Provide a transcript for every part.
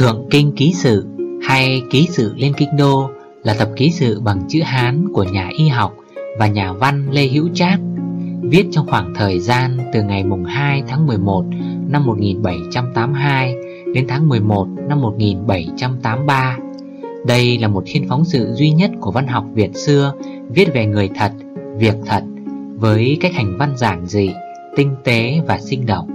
Thượng Kinh Ký Sự hay Ký Sự Lên Kinh Đô là tập ký sự bằng chữ Hán của nhà y học và nhà văn Lê Hữu Trác viết trong khoảng thời gian từ ngày mùng 2 tháng 11 năm 1782 đến tháng 11 năm 1783. Đây là một thiên phóng sự duy nhất của văn học Việt xưa viết về người thật, việc thật với cách hành văn giản dị, tinh tế và sinh động.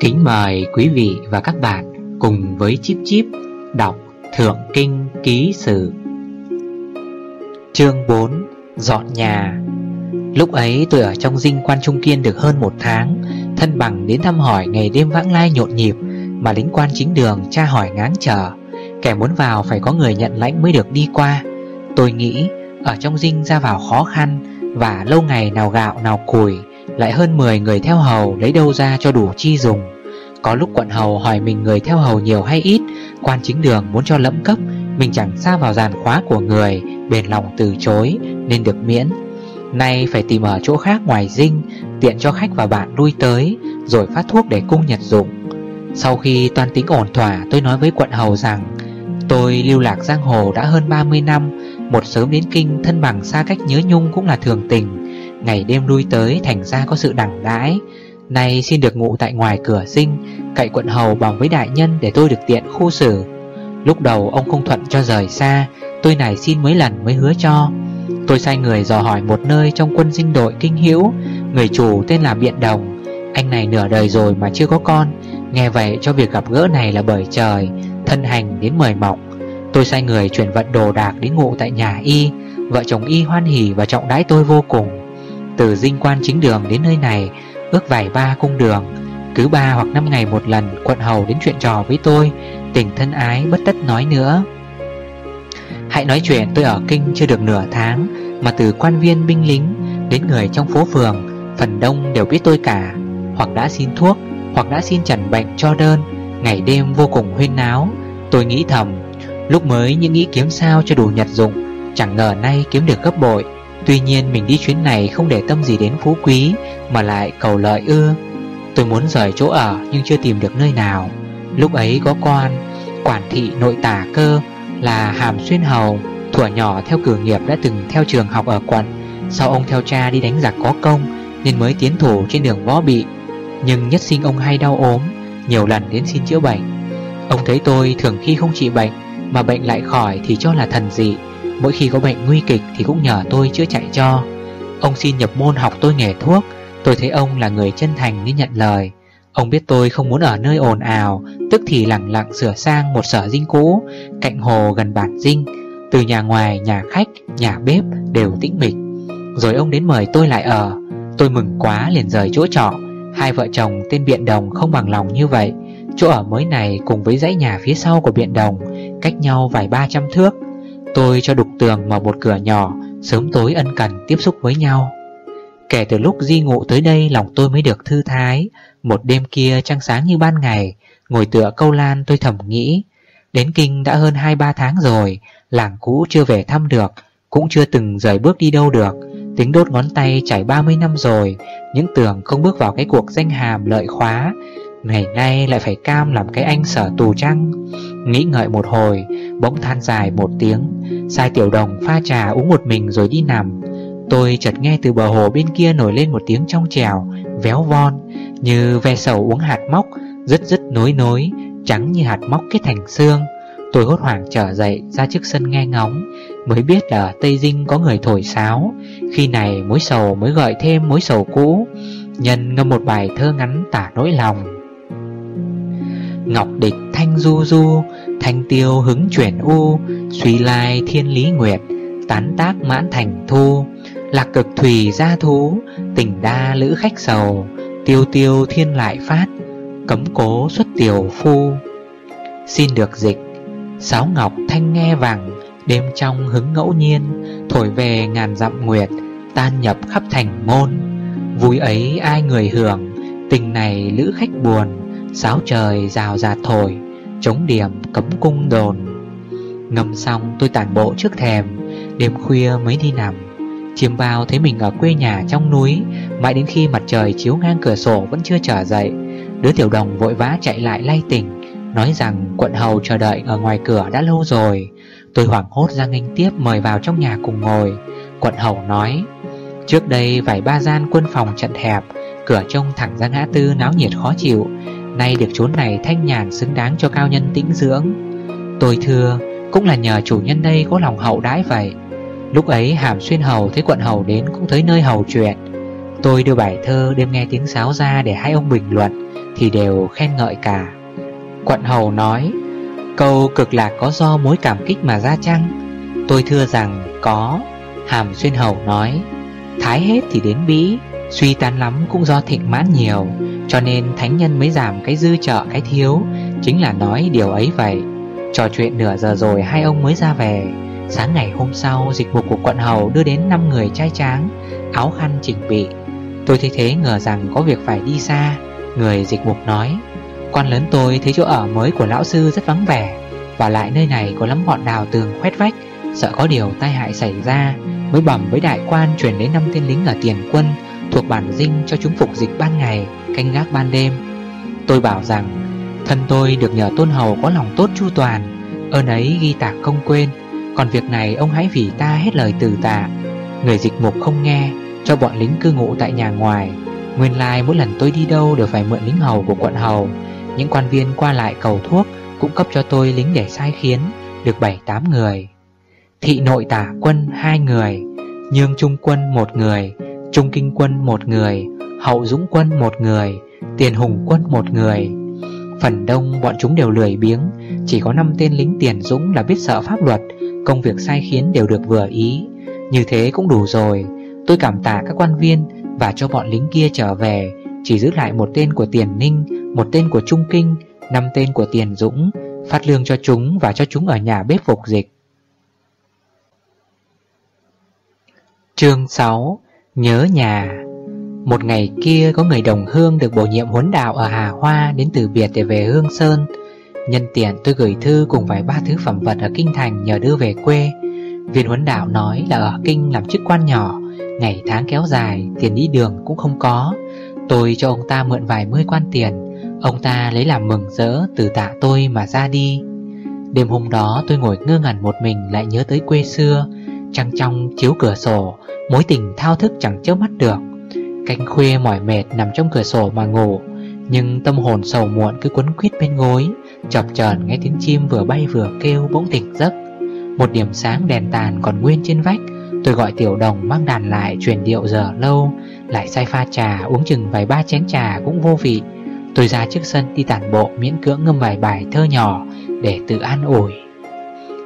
Kính mời quý vị và các bạn cùng với Chip Chip đọc Thượng Kinh Ký Sử. Chương 4 Dọn nhà. Lúc ấy tôi ở trong dinh quan trung kiên được hơn một tháng, Thân bằng đến thăm hỏi ngày đêm vãng lai nhộn nhịp Mà lính quan chính đường tra hỏi ngáng chờ Kẻ muốn vào phải có người nhận lãnh mới được đi qua. Tôi nghĩ ở trong dinh ra vào khó khăn Và lâu ngày nào gạo nào củi, Lại hơn 10 người theo hầu lấy đâu ra cho đủ chi dùng. Có lúc quận hầu hỏi mình người theo hầu nhiều hay ít, Quan chính đường muốn cho lẫm cấp Mình chẳng xa vào giàn khóa của người, Bền lòng từ chối, nên được miễn. Nay phải tìm ở chỗ khác ngoài dinh, Tiện cho khách và bạn lui tới, Rồi phát thuốc để cung nhật dụng. Sau khi toàn tính ổn thỏa, Tôi nói với quận hầu rằng, Tôi lưu lạc giang hồ đã hơn 30 năm, Một sớm đến kinh thân bằng xa cách nhớ nhung cũng là thường tình. Ngày đêm lui tới thành ra có sự đẳng đãi Nay xin được ngủ tại ngoài cửa sinh, Cậy quận hầu bảo với đại nhân để tôi được tiện khu xử. Lúc đầu ông không thuận cho rời xa, Tôi này xin mấy lần mới hứa cho. Tôi sai người dò hỏi một nơi trong quân dinh đội kinh hữu, Người chủ tên là Biện Đồng. Anh này nửa đời rồi mà chưa có con, Nghe vậy cho việc gặp gỡ này là bởi trời, Thân hành đến mời mọc. Tôi sai người chuyển vận đồ đạc đến ngụ tại nhà y, Vợ chồng y hoan hỉ và trọng đãi tôi vô cùng. Từ dinh quan chính đường đến nơi này Ước vài ba cung đường. Cứ ba hoặc năm ngày một lần, Quận hầu đến chuyện trò với tôi, Tình thân ái bất tất nói nữa. Hãy nói chuyện, tôi ở kinh chưa được nửa tháng, Mà từ quan viên binh lính Đến người trong phố phường, Phần đông đều biết tôi cả. Hoặc đã xin thuốc, Hoặc đã xin trần bệnh cho đơn, Ngày đêm vô cùng huyên náo. Tôi nghĩ thầm, Lúc mới những nghĩ kiếm sao cho đủ nhật dụng, Chẳng ngờ nay kiếm được gấp bội. Tuy nhiên mình đi chuyến này không để tâm gì đến phú quý, Mà lại cầu lợi ư. Tôi muốn rời chỗ ở nhưng chưa tìm được nơi nào. Lúc ấy có quan Quản thị nội tả cơ, là Hàm Xuyên Hầu, Thuở nhỏ theo cử nghiệp đã từng theo trường học ở quận. Sau ông theo cha đi đánh giặc có công, Nên mới tiến thủ trên đường võ bị. Nhưng nhất sinh ông hay đau ốm, Nhiều lần đến xin chữa bệnh. Ông thấy tôi thường khi không trị bệnh, Mà bệnh lại khỏi thì cho là thần dị. Mỗi khi có bệnh nguy kịch thì cũng nhờ tôi chữa chạy cho. Ông xin nhập môn học tôi nghề thuốc. Tôi thấy ông là người chân thành nên nhận lời. Ông biết tôi không muốn ở nơi ồn ào Tức thì lặng lặng sửa sang một sở dinh cũ Cạnh hồ gần bản dinh. Từ nhà ngoài, nhà khách, nhà bếp đều tĩnh mịch. Rồi ông đến mời tôi lại ở. Tôi mừng quá liền rời chỗ trọ. Hai vợ chồng tên Biện Đồng không bằng lòng như vậy. Chỗ ở mới này cùng với dãy nhà phía sau của Biện Đồng Cách nhau vài ba trăm thước. Tôi cho đục tường mở một cửa nhỏ, Sớm tối ân cần tiếp xúc với nhau. Kể từ lúc di ngụ tới đây, lòng tôi mới được thư thái. Một đêm kia trăng sáng như ban ngày, Ngồi tựa câu lan tôi thầm nghĩ. Đến kinh đã hơn 2-3 tháng rồi, Làng cũ chưa về thăm được, Cũng chưa từng rời bước đi đâu được. Tính đốt ngón tay chảy 30 năm rồi, Những tưởng không bước vào cái cuộc danh hàm lợi khóa. Ngày nay lại phải cam làm cái anh sở tù trăng. Nghĩ ngợi một hồi, Bỗng than dài một tiếng. Sai tiểu đồng pha trà uống một mình rồi đi nằm. Tôi chợt nghe từ bờ hồ bên kia nổi lên một tiếng trong trèo, Véo von, Như ve sầu uống hạt móc Rất rất nối nối, Trắng như hạt móc kết thành xương. Tôi hốt hoảng trở dậy ra trước sân nghe ngóng, Mới biết là Tây Dinh có người thổi sáo. Khi này mối sầu mới gợi thêm mối sầu cũ, Nhân ngâm một bài thơ ngắn tả nỗi lòng. Ngọc địch thanh du du Thanh tiêu hứng chuyển u, Suy lai thiên lý nguyệt, Tán tác mãn thành thu, Lạc cực thủy gia thú Tình đa lữ khách sầu, Tiêu tiêu thiên lại phát, Cấm cố xuất tiểu phu. Xin được dịch, Sáo ngọc thanh nghe vàng, Đêm trong hứng ngẫu nhiên, Thổi về ngàn dặm nguyệt, Tan nhập khắp thành môn. Vui ấy ai người hưởng, Tình này lữ khách buồn, Sáo trời rào rạt thổi. Chống điểm cấm cung đồn. Ngâm xong, tôi tản bộ trước thèm Đêm khuya mới đi nằm. Chiêm bao thấy mình ở quê nhà trong núi, Mãi đến khi mặt trời chiếu ngang cửa sổ vẫn chưa trở dậy, Đứa tiểu đồng vội vã chạy lại lay tỉnh, Nói rằng quận hầu chờ đợi ở ngoài cửa đã lâu rồi. Tôi hoảng hốt ra nghênh tiếp mời vào trong nhà cùng ngồi. Quận hầu nói, Trước đây vài ba gian quân phòng trận hẹp, Cửa trông thẳng ra ngã tư náo nhiệt khó chịu Nay được chốn này thanh nhàn xứng đáng cho cao nhân tĩnh dưỡng. Tôi thưa, Cũng là nhờ chủ nhân đây có lòng hậu đãi vậy. Lúc ấy hàm xuyên hầu thấy quận hầu đến cũng tới nơi hầu chuyện. Tôi đưa bài thơ đêm nghe tiếng sáo ra để hai ông bình luận, Thì đều khen ngợi cả. Quận hầu nói, Câu cực lạc có do mối cảm kích mà ra chăng? Tôi thưa rằng có, Hàm xuyên hầu nói, Thái hết thì đến bĩ Suy tán lắm cũng do thịnh mãn nhiều. Cho nên thánh nhân mới giảm cái dư trợ, cái thiếu. Chính là nói điều ấy vậy. Trò chuyện nửa giờ rồi hai ông mới ra về. Sáng ngày hôm sau, dịch vụ của quận hầu đưa đến 5 người trai tráng, Áo khăn chỉnh bị. Tôi thấy thế ngờ rằng có việc phải đi xa. Người dịch mục nói, Quan lớn tôi thấy chỗ ở mới của lão sư rất vắng vẻ. Và lại nơi này có lắm bọn đào tường khoét vách, Sợ có điều tai hại xảy ra. Mới bẩm với đại quan chuyển đến năm tên lính ở tiền quân Thuộc bản dinh cho chúng phục dịch ban ngày Canh gác ban đêm. Tôi bảo rằng Thân tôi được nhờ tôn hầu có lòng tốt chu toàn Ơn ấy ghi tạc không quên Còn việc này ông hãy vì ta hết lời từ tạ. Người dịch mục không nghe Cho bọn lính cư ngụ tại nhà ngoài. Nguyên lai like, mỗi lần tôi đi đâu đều phải mượn lính hầu của quận hầu. Những quan viên qua lại cầu thuốc Cũng cấp cho tôi lính để sai khiến Được 7-8 người. Thị nội tả quân hai người Nhương trung quân một người Trung kinh quân một người, Hậu dũng quân một người, Tiền hùng quân một người. Phần đông bọn chúng đều lười biếng, Chỉ có 5 tên lính tiền dũng là biết sợ pháp luật, Công việc sai khiến đều được vừa ý. Như thế cũng đủ rồi, Tôi cảm tạ các quan viên Và cho bọn lính kia trở về, Chỉ giữ lại một tên của tiền ninh, Một tên của trung kinh, năm tên của tiền dũng, Phát lương cho chúng và cho chúng ở nhà bếp phục dịch. Chương 6 Nhớ nhà Một ngày kia có người đồng hương được bổ nhiệm huấn đạo ở Hà Hoa đến từ biệt để về Hương Sơn. Nhân tiện tôi gửi thư cùng vài ba thứ phẩm vật ở Kinh Thành nhờ đưa về quê. Viên huấn đạo nói là ở Kinh làm chức quan nhỏ Ngày tháng kéo dài, tiền đi đường cũng không có. Tôi cho ông ta mượn vài mươi quan tiền Ông ta lấy làm mừng rỡ từ tạ tôi mà ra đi. Đêm hôm đó tôi ngồi ngơ ngẩn một mình lại nhớ tới quê xưa Trăng trong chiếu cửa sổ, Mối tình thao thức chẳng chớp mắt được. Canh khuya mỏi mệt nằm trong cửa sổ mà ngủ, Nhưng tâm hồn sầu muộn cứ quấn quýt bên gối, Chập chờn nghe tiếng chim vừa bay vừa kêu bỗng tỉnh giấc. Một điểm sáng đèn tàn còn nguyên trên vách, Tôi gọi tiểu đồng mang đàn lại truyền điệu giờ lâu, Lại say pha trà, uống chừng vài ba chén trà cũng vô vị. Tôi ra trước sân đi tản bộ miễn cưỡng ngâm vài bài thơ nhỏ Để tự an ủi.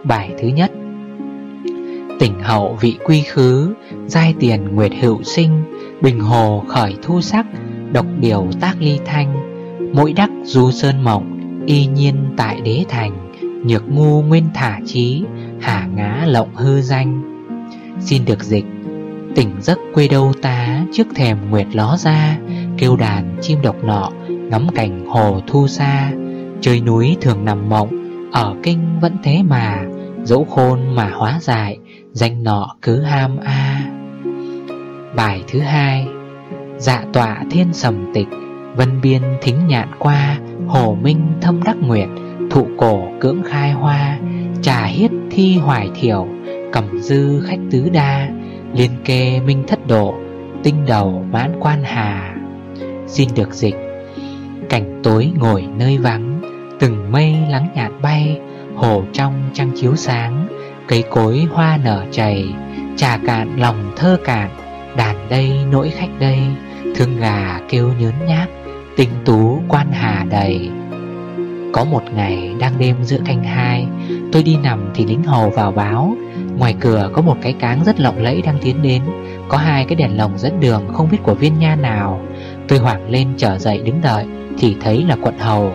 Bài thứ nhất Tỉnh hậu vị quy khứ, Giai tiền nguyệt hữu sinh, Bình hồ khởi thu sắc, Độc điều tác ly thanh Mỗi đắc du sơn mộng Y nhiên tại đế thành, Nhược ngu nguyên thả trí Hả ngá lộng hư danh. Xin được dịch, Tỉnh giấc quê đâu ta Trước thèm nguyệt ló ra, Kêu đàn chim độc nọ, Ngắm cảnh hồ thu xa. Chơi núi thường nằm mộng, Ở kinh vẫn thế mà, Dẫu khôn mà hóa dại Danh nọ cứ ham a. Bài thứ hai Dạ tọa thiên sầm tịch, Vân biên thính nhạn qua, Hồ minh thâm đắc nguyệt, Thụ cổ cưỡng khai hoa, Trà hiết thi hoài thiểu Cẩm dư khách tứ đa, Liên kê minh thất độ, Tinh đầu mãn quan hà. Xin được dịch. Cảnh tối ngồi nơi vắng, Từng mây lắng nhạt bay, Hồ trong trăng chiếu sáng Cây cối hoa nở chảy, Trà cạn lòng thơ cạn, Đàn đây nỗi khách đây, Thương gà kêu nhớn nhác Tinh tú quan hà đầy. Có một ngày đang đêm giữa canh hai, Tôi đi nằm thì lính hầu vào báo, Ngoài cửa có một cái cáng rất lộng lẫy đang tiến đến, Có hai cái đèn lồng dẫn đường không biết của viên nha nào. Tôi hoảng lên trở dậy đứng đợi Thì thấy là quận hầu.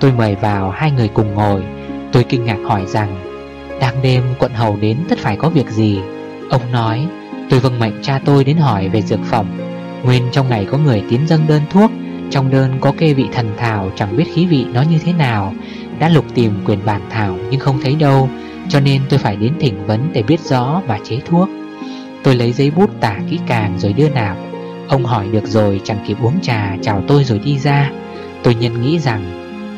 Tôi mời vào hai người cùng ngồi, Tôi kinh ngạc hỏi rằng đang đêm quận hầu đến tất phải có việc gì. Ông nói, Tôi vâng mệnh cha tôi đến hỏi về dược phẩm. Nguyên trong ngày có người tiến dâng đơn thuốc, Trong đơn có kê vị thần thảo Chẳng biết khí vị nó như thế nào. Đã lục tìm quyền bản thảo nhưng không thấy đâu, Cho nên tôi phải đến thỉnh vấn Để biết rõ và chế thuốc. Tôi lấy giấy bút tả kỹ càng rồi đưa nạp. Ông hỏi được rồi chẳng kịp uống trà, Chào tôi rồi đi ra. Tôi nhân nghĩ rằng,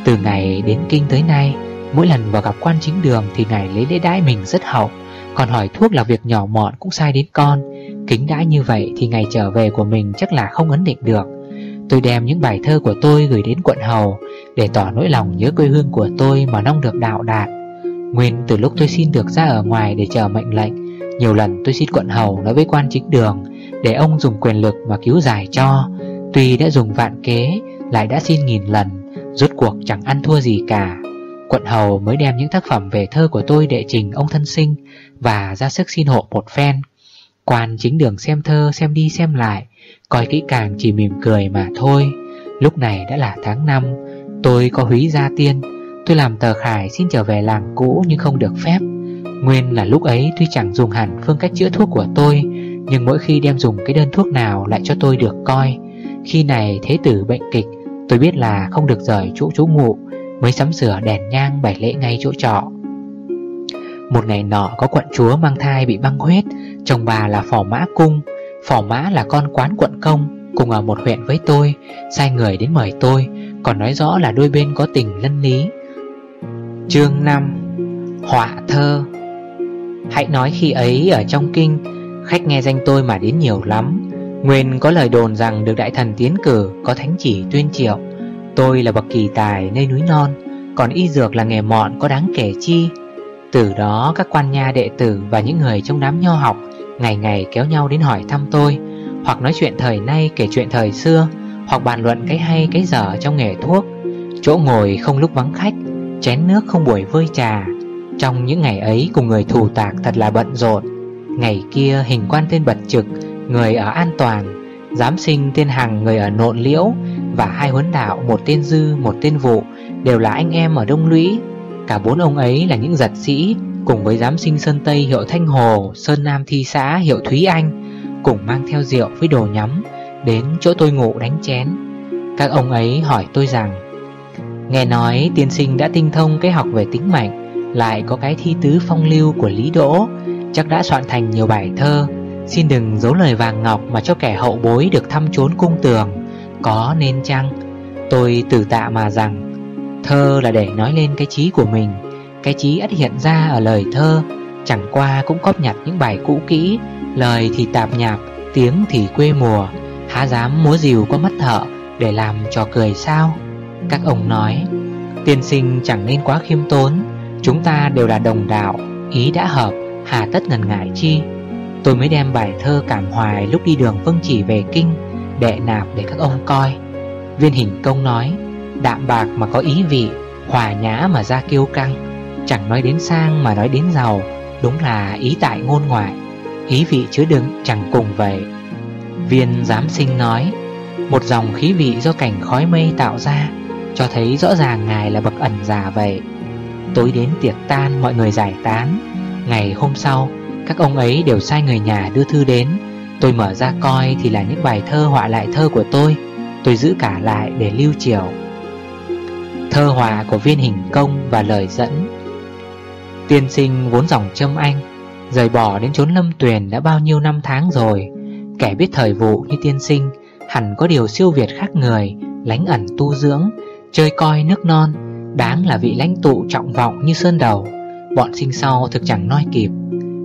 Từ ngày đến kinh tới nay Mỗi lần vào gặp quan chính đường Thì ngài lấy lễ đãi mình rất hậu. Còn hỏi thuốc là việc nhỏ mọn cũng sai đến con. Kính đãi như vậy thì ngày trở về của mình chắc là không ấn định được. Tôi đem những bài thơ của tôi gửi đến quận hầu, Để tỏ nỗi lòng nhớ quê hương của tôi mà mong được đạo đạt. Nguyên từ lúc tôi xin được ra ở ngoài để chờ mệnh lệnh, Nhiều lần tôi xin quận hầu nói với quan chính đường Để ông dùng quyền lực mà cứu giải cho. Tuy đã dùng vạn kế, Lại đã xin nghìn lần, Rốt cuộc chẳng ăn thua gì cả. Quận hầu mới đem những tác phẩm về thơ của tôi đệ trình ông thân sinh Và ra sức xin hộ một phen. Quan chính đường xem thơ, xem đi, xem lại, Coi kỹ càng chỉ mỉm cười mà thôi. Lúc này đã là tháng 5 Tôi có húy gia tiên. Tôi làm tờ khải xin trở về làng cũ nhưng không được phép. Nguyên là lúc ấy tuy chẳng dùng hẳn phương cách chữa thuốc của tôi, Nhưng mỗi khi đem dùng cái đơn thuốc nào lại cho tôi được coi. Khi này thế tử bệnh kịch, Tôi biết là không được rời chỗ chú ngụ Mới sắm sửa đèn nhang bày lễ ngay chỗ trọ. Một ngày nọ, có quận chúa mang thai bị băng huyết. Chồng bà là phò mã cung. Phò mã là con quán quận công, Cùng ở một huyện với tôi, Sai người đến mời tôi, Còn nói rõ là đôi bên có tình lân lý. Chương 5 Họa thơ. Hãy nói khi ấy ở trong kinh, Khách nghe danh tôi mà đến nhiều lắm. Nguyên có lời đồn rằng được đại thần tiến cử, Có thánh chỉ tuyên triệu. Tôi là bậc kỳ tài nơi núi non, Còn y dược là nghề mọn có đáng kể chi. Từ đó, các quan nha đệ tử Và những người trong đám nho học Ngày ngày kéo nhau đến hỏi thăm tôi, Hoặc nói chuyện thời nay kể chuyện thời xưa, Hoặc bàn luận cái hay cái dở trong nghề thuốc. Chỗ ngồi không lúc vắng khách, Chén nước không buổi vơi trà. Trong những ngày ấy, cùng người thù tạc thật là bận rộn. Ngày kia, hình quan tên bật trực, Người ở an toàn, Giám sinh tên Hằng người ở nộn liễu và hai huấn đạo, một tên Dư, một tên Vụ, Đều là anh em ở Đông Lũy. Cả bốn ông ấy là những giật sĩ Cùng với giám sinh Sơn Tây hiệu Thanh Hồ, Sơn Nam Thi Xã hiệu Thúy Anh, Cùng mang theo rượu với đồ nhắm Đến chỗ tôi ngủ đánh chén. Các ông ấy hỏi tôi rằng, Nghe nói tiên sinh đã tinh thông cái học về tính mệnh Lại có cái thi tứ phong lưu của Lý Đỗ, Chắc đã soạn thành nhiều bài thơ. Xin đừng giấu lời vàng ngọc mà cho kẻ hậu bối được thăm trốn cung tường. Có nên chăng? Tôi từ tạ mà rằng Thơ là để nói lên cái trí của mình Cái trí ắt hiện ra ở lời thơ Chẳng qua cũng cóp nhặt những bài cũ kỹ Lời thì tạp nhạp, tiếng thì quê mùa Há dám múa dìu qua mắt thợ Để làm trò cười sao? Các ông nói Tiên sinh chẳng nên quá khiêm tốn Chúng ta đều là đồng đạo Ý đã hợp, hà tất ngần ngại chi? Tôi mới đem bài thơ cảm hoài lúc đi đường vâng chỉ về kinh. Đệ nạp để các ông coi. Viên hình công nói, Đạm bạc mà có ý vị, Hòa nhã mà ra kiêu căng, Chẳng nói đến sang mà nói đến giàu, Đúng là ý tại ngôn ngoại, Ý vị chứa đựng chẳng cùng vậy. Viên giám sinh nói, Một dòng khí vị do cảnh khói mây tạo ra, Cho thấy rõ ràng ngài là bậc ẩn già vậy. Tối đến tiệc tan mọi người giải tán, Ngày hôm sau, Các ông ấy đều sai người nhà đưa thư đến Tôi mở ra coi thì là những bài thơ họa lại thơ của tôi. Tôi giữ cả lại để lưu triều Thơ họa của viên hình công và lời dẫn. Tiên sinh vốn dòng châm anh, Rời bỏ đến chốn lâm tuyền đã bao nhiêu năm tháng rồi. Kẻ biết thời vụ như tiên sinh, Hẳn có điều siêu việt khác người, Lánh ẩn tu dưỡng, Chơi coi nước non, Đáng là vị lãnh tụ trọng vọng như sơn đầu. Bọn sinh sau thực chẳng nói kịp.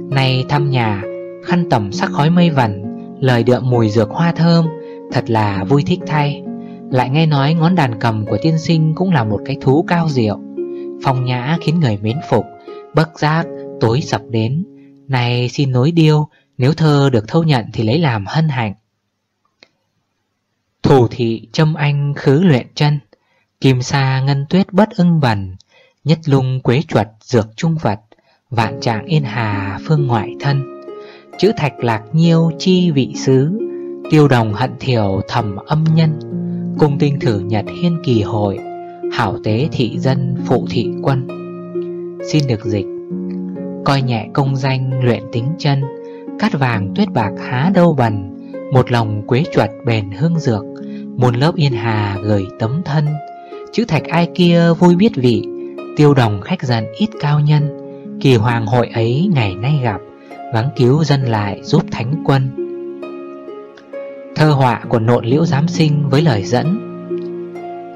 Nay thăm nhà Khăn tẩm sắc khói mây vần Lời đượm mùi dược hoa thơm, Thật là vui thích thay. Lại nghe nói ngón đàn cầm của tiên sinh Cũng là một cái thú cao diệu. Phong nhã khiến người mến phục, Bất giác tối sập đến. Này xin nối điêu, Nếu thơ được thâu nhận thì lấy làm hân hạnh. Thủ thị châm anh khứ luyện chân, Kim sa ngân tuyết bất ưng bần, Nhất lung quế chuột dược trung vật, Vạn trạng yên hà phương ngoại thân. Chữ thạch lạc nhiêu chi vị sứ Tiêu đồng hận thiểu thầm âm nhân. Cung tinh thử nhật hiên kỳ hội. Hảo tế thị dân, phụ thị quân. Xin được dịch. Coi nhẹ công danh luyện tính chân. Cát vàng tuyết bạc há đâu bần. Một lòng quế chuột bền hương dược. Muôn lớp yên hà gửi tấm thân. Chữ thạch ai kia vui biết vị. Tiêu đồng khách dần ít cao nhân. Kỳ hoàng hội ấy ngày nay gặp. Gắng cứu dân lại giúp thánh quân. Thơ họa của nộn liễu giám sinh với lời dẫn.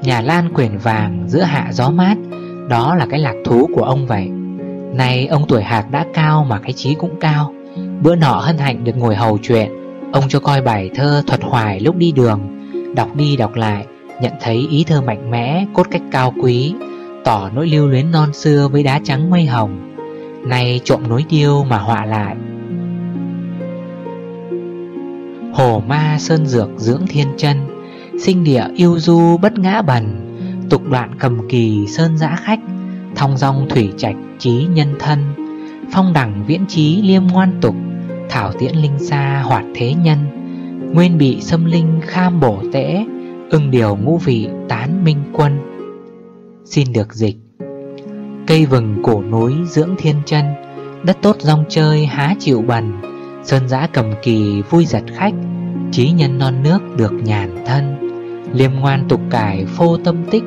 Nhà lan quyển vàng giữa hạ gió mát, Đó là cái lạc thú của ông vậy. Nay ông tuổi hạc đã cao mà cái trí cũng cao. Bữa nọ hân hạnh được ngồi hầu chuyện, Ông cho coi bài thơ thuật hoài lúc đi đường. Đọc đi đọc lại, Nhận thấy ý thơ mạnh mẽ, Cốt cách cao quý, Tỏ nỗi lưu luyến non xưa với đá trắng mây hồng. Nay trộm nối điêu mà họa lại. Hồ ma sơn dược dưỡng thiên chân, Sinh địa yêu du bất ngã bần, Tục đoạn cầm kỳ sơn giã khách, Thong dong thủy trạch trí nhân thân, Phong đẳng viễn trí liêm ngoan tục, Thảo tiễn linh xa hoạt thế nhân, Nguyên bị xâm linh kham bổ tễ, Ưng điều ngũ vị tán minh quân. Xin được dịch. Cây vừng cổ núi dưỡng thiên chân, Đất tốt rong chơi há chịu bần, Sơn giã cầm kỳ vui giật khách, Trí nhân non nước được nhàn thân. Liêm ngoan tục cải phô tâm tích,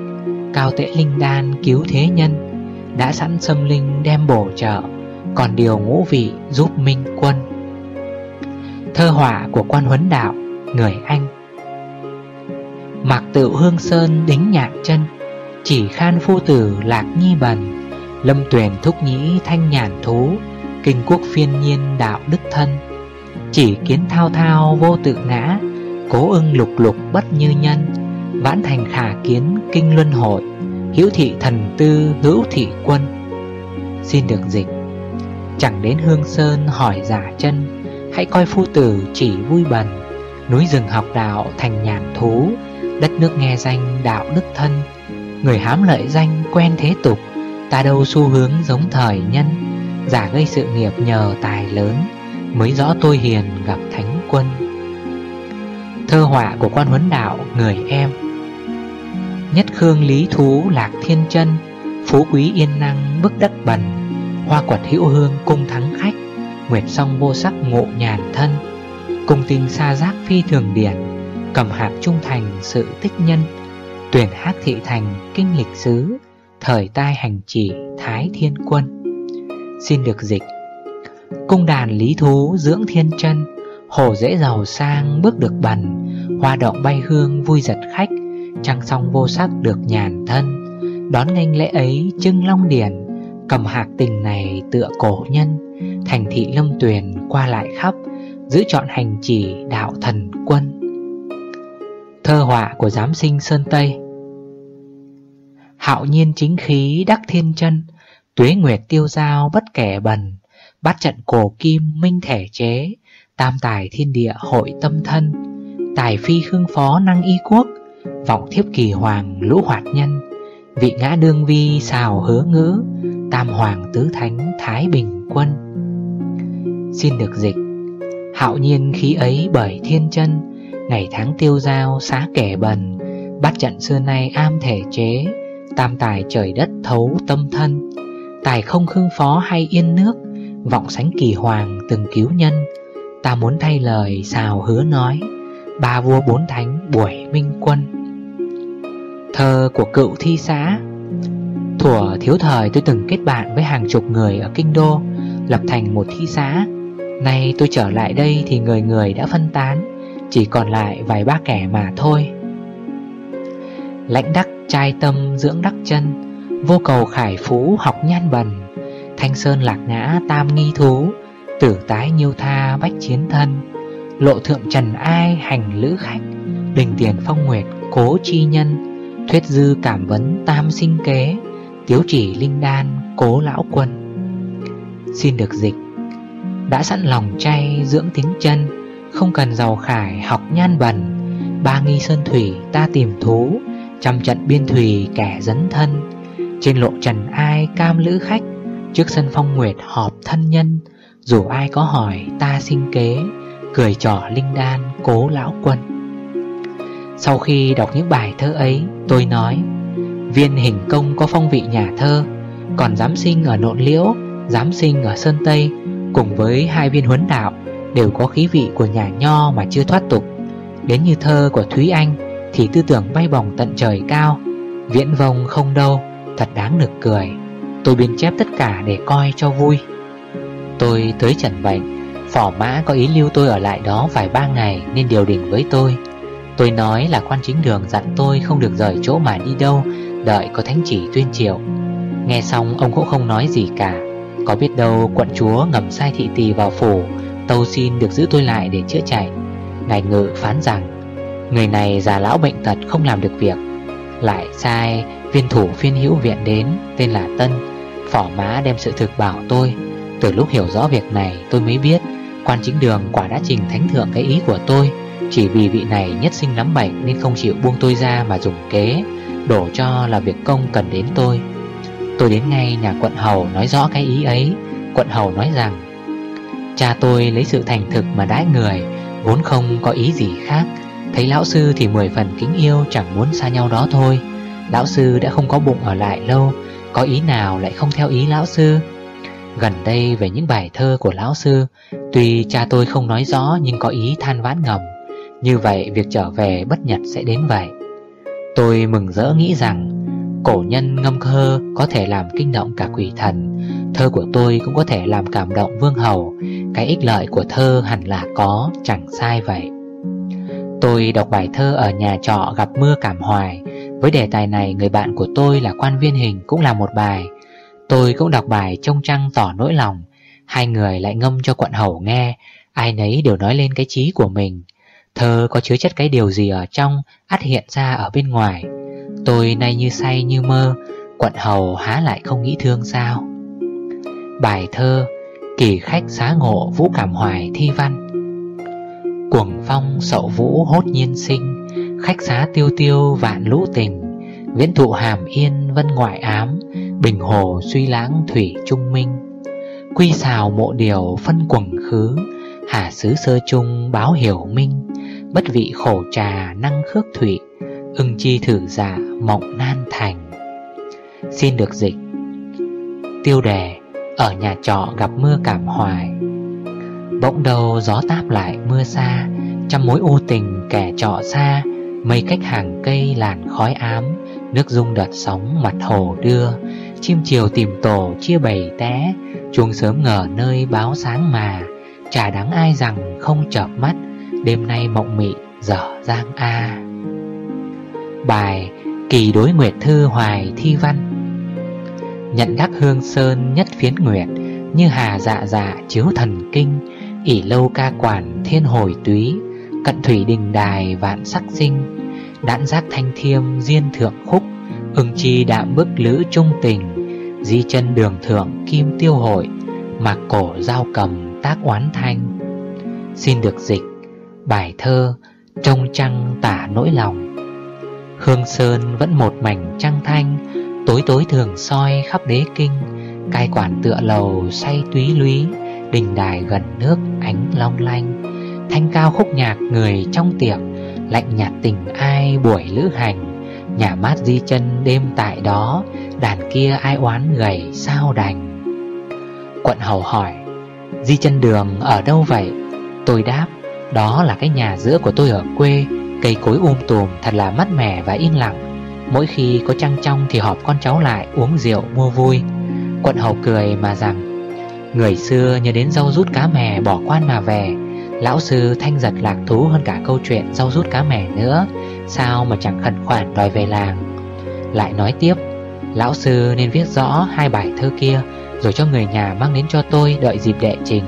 Cao tệ linh đan cứu thế nhân, Đã sẵn xâm linh đem bổ trợ, Còn điều ngũ vị giúp minh quân. Thơ họa của quan huấn đạo, Người Anh. Mạc tự hương sơn đính nhạc chân, Chỉ khan phu tử lạc nhi bần. Lâm tuyển thúc nhĩ thanh nhàn thú, Kinh quốc phiên nhiên đạo đức thân. Chỉ kiến thao thao vô tự ngã, Cố ưng lục lục bất như nhân. Vãn thành khả kiến kinh luân hội, Hữu thị thần tư hữu thị quân. Xin được dịch. Chẳng đến hương sơn hỏi giả chân, Hãy coi phu tử chỉ vui bần. Núi rừng học đạo thành nhàn thú, Đất nước nghe danh đạo đức thân. Người hám lợi danh quen thế tục Ta đâu xu hướng giống thời nhân, Giả gây sự nghiệp nhờ tài lớn, Mới rõ tôi hiền gặp thánh quân. Thơ họa của quan huấn đạo người em. Nhất khương lý thú, lạc thiên chân, Phú quý yên năng, bức đất bần, Hoa quật hữu hương, cung thắng khách Nguyệt song vô sắc, ngộ nhàn thân, Cung tinh xa giác phi thường điển, Cầm hạp trung thành sự tích nhân, Tuyển hát thị thành kinh lịch sứ Thời tai hành chỉ Thái Thiên Quân. Xin được dịch. Cung đàn lý thú dưỡng thiên chân, Hồ dễ giàu sang bước được bần, Hoa động bay hương vui giật khách, Trăng song vô sắc được nhàn thân. Đón nghênh lễ ấy trưng long điển Cầm hạc tình này tựa cổ nhân, Thành thị lâm tuyền qua lại khắp, Giữ chọn hành chỉ đạo thần quân. Thơ họa của giám sinh Sơn Tây Hạo nhiên chính khí đắc thiên chân, Tuế nguyệt tiêu giao bất kẻ bần, Bắt trận cổ kim minh thể chế, Tam tài thiên địa hội tâm thân, Tài phi khương phó năng y quốc, Vọng thiếp kỳ hoàng lũ hoạt nhân, Vị ngã đương vi xào hứa ngữ, Tam hoàng tứ thánh thái bình quân. Xin được dịch. Hạo nhiên khí ấy bởi thiên chân, Ngày tháng tiêu giao xá kẻ bần, Bắt trận xưa nay am thể chế Tam tài trời đất thấu tâm thân. Tài không khương phó hay yên nước, Vọng sánh kỳ hoàng từng cứu nhân. Ta muốn thay lời xào hứa nói, Ba vua bốn thánh buổi minh quân. Thơ của cựu thi xã, Thủa thiếu thời tôi từng kết bạn với hàng chục người ở Kinh Đô, Lập thành một thi xã. Nay tôi trở lại đây thì người người đã phân tán, Chỉ còn lại vài ba kẻ mà thôi. Lãnh đắc trai tâm dưỡng đắc chân, Vô cầu khải phú học nhan bần, Thanh sơn lạc ngã tam nghi thú, Tử tái nhiêu tha bách chiến thân, Lộ thượng trần ai hành lữ khách Đình tiền phong nguyệt cố chi nhân, Thuyết dư cảm vấn tam sinh kế, Tiếu chỉ linh đan cố lão quân. Xin được dịch. Đã sẵn lòng chay dưỡng tiếng chân, Không cần giàu khải học nhan bần, Ba nghi sơn thủy ta tìm thú Trăm trận biên thùy kẻ dấn thân. Trên lộ trần ai cam lữ khách, Trước sân phong nguyệt họp thân nhân. Dù ai có hỏi, ta sinh kế, Cười trỏ linh đan, cố lão quân. Sau khi đọc những bài thơ ấy, Tôi nói, Viên hình công có phong vị nhà thơ, Còn giám sinh ở nộn liễu, Giám sinh ở Sơn Tây, Cùng với hai viên huấn đạo, Đều có khí vị của nhà nho mà chưa thoát tục. Đến như thơ của Thúy Anh thì tư tưởng bay bổng tận trời cao. Viễn vông không đâu, Thật đáng nực cười. Tôi biên chép tất cả để coi cho vui. Tôi tới trần bệnh Phỏ mã có ý lưu tôi ở lại đó vài ba ngày Nên điều đình với tôi. Tôi nói là quan chính đường dặn tôi không được rời chỗ mà đi đâu, Đợi có thánh chỉ tuyên triệu. Nghe xong, ông cũng không nói gì cả. Có biết đâu quận chúa ngầm sai thị tỳ vào phủ, Tâu xin được giữ tôi lại để chữa chạy. Ngài ngự phán rằng Người này già lão bệnh tật không làm được việc. Lại sai, viên thủ phiên hữu viện đến, Tên là Tân. Phỏ má đem sự thực bảo tôi. Từ lúc hiểu rõ việc này, tôi mới biết, Quan chính đường quả đã trình thánh thượng cái ý của tôi. Chỉ vì vị này nhất sinh lắm bệnh Nên không chịu buông tôi ra mà dùng kế, Đổ cho là việc công cần đến tôi. Tôi đến ngay nhà quận hầu nói rõ cái ý ấy. Quận hầu nói rằng, Cha tôi lấy sự thành thực mà đãi người, Vốn không có ý gì khác. Thấy lão sư thì mười phần kính yêu Chẳng muốn xa nhau đó thôi. Lão sư đã không có bụng ở lại lâu Có ý nào lại không theo ý lão sư? Gần đây về những bài thơ của lão sư Tuy cha tôi không nói rõ Nhưng có ý than vãn ngầm. Như vậy việc trở về bất nhật sẽ đến vậy. Tôi mừng rỡ nghĩ rằng Cổ nhân ngâm thơ có thể làm kinh động cả quỷ thần Thơ của tôi cũng có thể làm cảm động vương hầu. Cái ích lợi của thơ hẳn là có, chẳng sai vậy. Tôi đọc bài thơ ở nhà trọ gặp mưa cảm hoài. Với đề tài này, người bạn của tôi là quan viên hình cũng là một bài. Tôi cũng đọc bài trông trăng tỏ nỗi lòng. Hai người lại ngâm cho quận hầu nghe. Ai nấy đều nói lên cái trí của mình. Thơ có chứa chất cái điều gì ở trong, ắt hiện ra ở bên ngoài. Tôi nay như say như mơ, Quận hầu há lại không nghĩ thương sao? Bài thơ, Kỳ khách xá ngộ vũ cảm hoài thi văn. Cuồng phong sậu vũ hốt nhiên sinh, Khách xá tiêu tiêu vạn lũ tình, Viễn thụ hàm yên vân ngoại ám, Bình hồ suy lãng thủy trung minh. Quy xào mộ điều phân quần khứ, Hà sứ sơ trung báo hiểu minh, Bất vị khổ trà năng khước thủy Ưng chi thử giả mộng nan thành. Xin được dịch. Tiêu đề, Ở nhà trọ gặp mưa cảm hoài Bỗng đầu gió táp lại mưa xa, Trăm mối u tình kẻ trọ xa, Mây cách hàng cây làn khói ám, Nước rung đợt sóng mặt hồ đưa, Chim chiều tìm tổ chia bầy té, Chuông sớm ngờ nơi báo sáng mà, Chả đáng ai rằng không chợp mắt, Đêm nay mộng mị dở giang a. Bài Kỳ đối nguyệt thư hoài thi văn. Nhận đắc hương sơn nhất phiến nguyệt, Như hà dạ dạ chiếu thần kinh ỉ lâu ca quản thiên hồi túy, Cận thủy đình đài vạn sắc sinh Đãn giác thanh thiêm diên thượng khúc Ưng chi đạm bức lữ trung tình, Di chân đường thượng kim tiêu hội, Mạc cổ giao cầm tác oán thanh. Xin được dịch, Bài thơ Trông trăng tả nỗi lòng. Hương Sơn vẫn một mảnh trăng thanh, Tối tối thường soi khắp đế kinh, Cai quản tựa lầu say túy lúy Đình đài gần nước ánh long lanh. Thanh cao khúc nhạc người trong tiệc Lạnh nhạt tình ai buổi lữ hành. Nhà mát di chân đêm tại đó, Đàn kia ai oán gầy sao đành. Quận hầu hỏi, Di chân đường ở đâu vậy? Tôi đáp, Đó là cái nhà giữa của tôi ở quê, Cây cối um tùm thật là mát mẻ và yên lặng. Mỗi khi có trăng trong thì họp con cháu lại uống rượu mua vui. Quận hầu cười mà rằng Người xưa nhớ đến rau rút cá mè bỏ quan mà về. Lão sư thanh giật lạc thú hơn cả câu chuyện rau rút cá mè nữa. Sao mà chẳng khẩn khoản đòi về làng? Lại nói tiếp, Lão sư nên viết rõ hai bài thơ kia Rồi cho người nhà mang đến cho tôi đợi dịp đệ trình.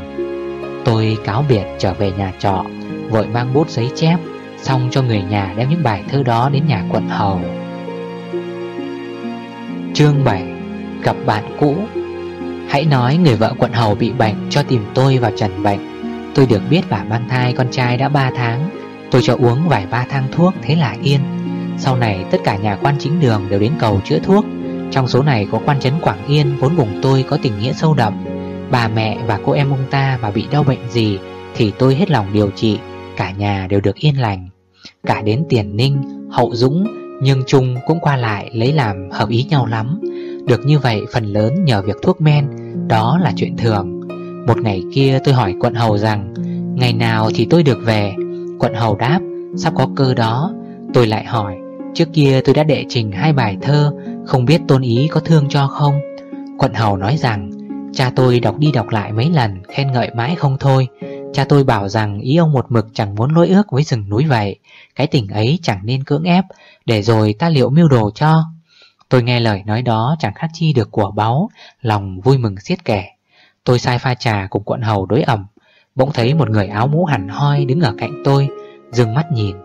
Tôi cáo biệt trở về nhà trọ, Vội mang bút giấy chép, Xong cho người nhà đem những bài thơ đó đến nhà quận hầu. Chương 7 Gặp bạn cũ Hãy nói người vợ quận hầu bị bệnh cho tìm tôi vào trần bệnh. Tôi được biết bà mang thai con trai đã 3 tháng. Tôi cho uống vài ba thang thuốc thế là yên. Sau này tất cả nhà quan chính đường đều đến cầu chữa thuốc. Trong số này có quan trấn Quảng Yên vốn cùng tôi có tình nghĩa sâu đậm. Bà mẹ và cô em ông ta mà bị đau bệnh gì Thì tôi hết lòng điều trị. Cả nhà đều được yên lành. Cả đến Tiền Ninh, Hậu Dũng Nhưng Trung cũng qua lại lấy làm hợp ý nhau lắm. Được như vậy phần lớn nhờ việc thuốc men đó là chuyện thường. Một ngày kia tôi hỏi quận hầu rằng, Ngày nào thì tôi được về? Quận hầu đáp, Sắp có cơ đó. Tôi lại hỏi, Trước kia tôi đã đệ trình hai bài thơ, Không biết tôn ý có thương cho không? Quận hầu nói rằng, Cha tôi đọc đi đọc lại mấy lần, Khen ngợi mãi không thôi. Cha tôi bảo rằng ý ông một mực chẳng muốn lỗi ước với rừng núi vậy. Cái tình ấy chẳng nên cưỡng ép, Để rồi ta liệu mưu đồ cho. Tôi nghe lời nói đó chẳng khác chi được của báu, Lòng vui mừng xiết kẻ. Tôi sai pha trà cùng quận hầu đối ẩm. Bỗng thấy một người áo mũ hẳn hoi đứng ở cạnh tôi Dừng mắt nhìn.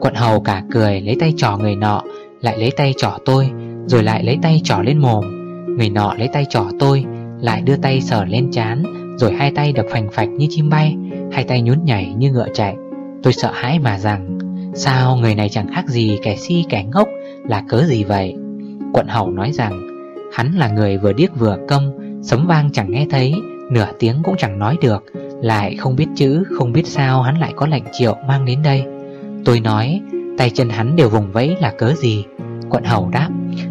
Quận hầu cả cười lấy tay trỏ người nọ, Lại lấy tay trỏ tôi, Rồi lại lấy tay trỏ lên mồm. Người nọ lấy tay trỏ tôi, Lại đưa tay sờ lên chán Rồi hai tay đập phành phạch như chim bay, Hai tay nhún nhảy như ngựa chạy. Tôi sợ hãi mà rằng, Sao người này chẳng khác gì kẻ si kẻ ngốc, Là cớ gì vậy? Quận hầu nói rằng Hắn là người vừa điếc vừa câm, Sấm vang chẳng nghe thấy Nửa tiếng cũng chẳng nói được Lại không biết chữ Không biết sao hắn lại có lệnh triệu mang đến đây. Tôi nói Tay chân hắn đều vùng vẫy là cớ gì? Quận hầu đáp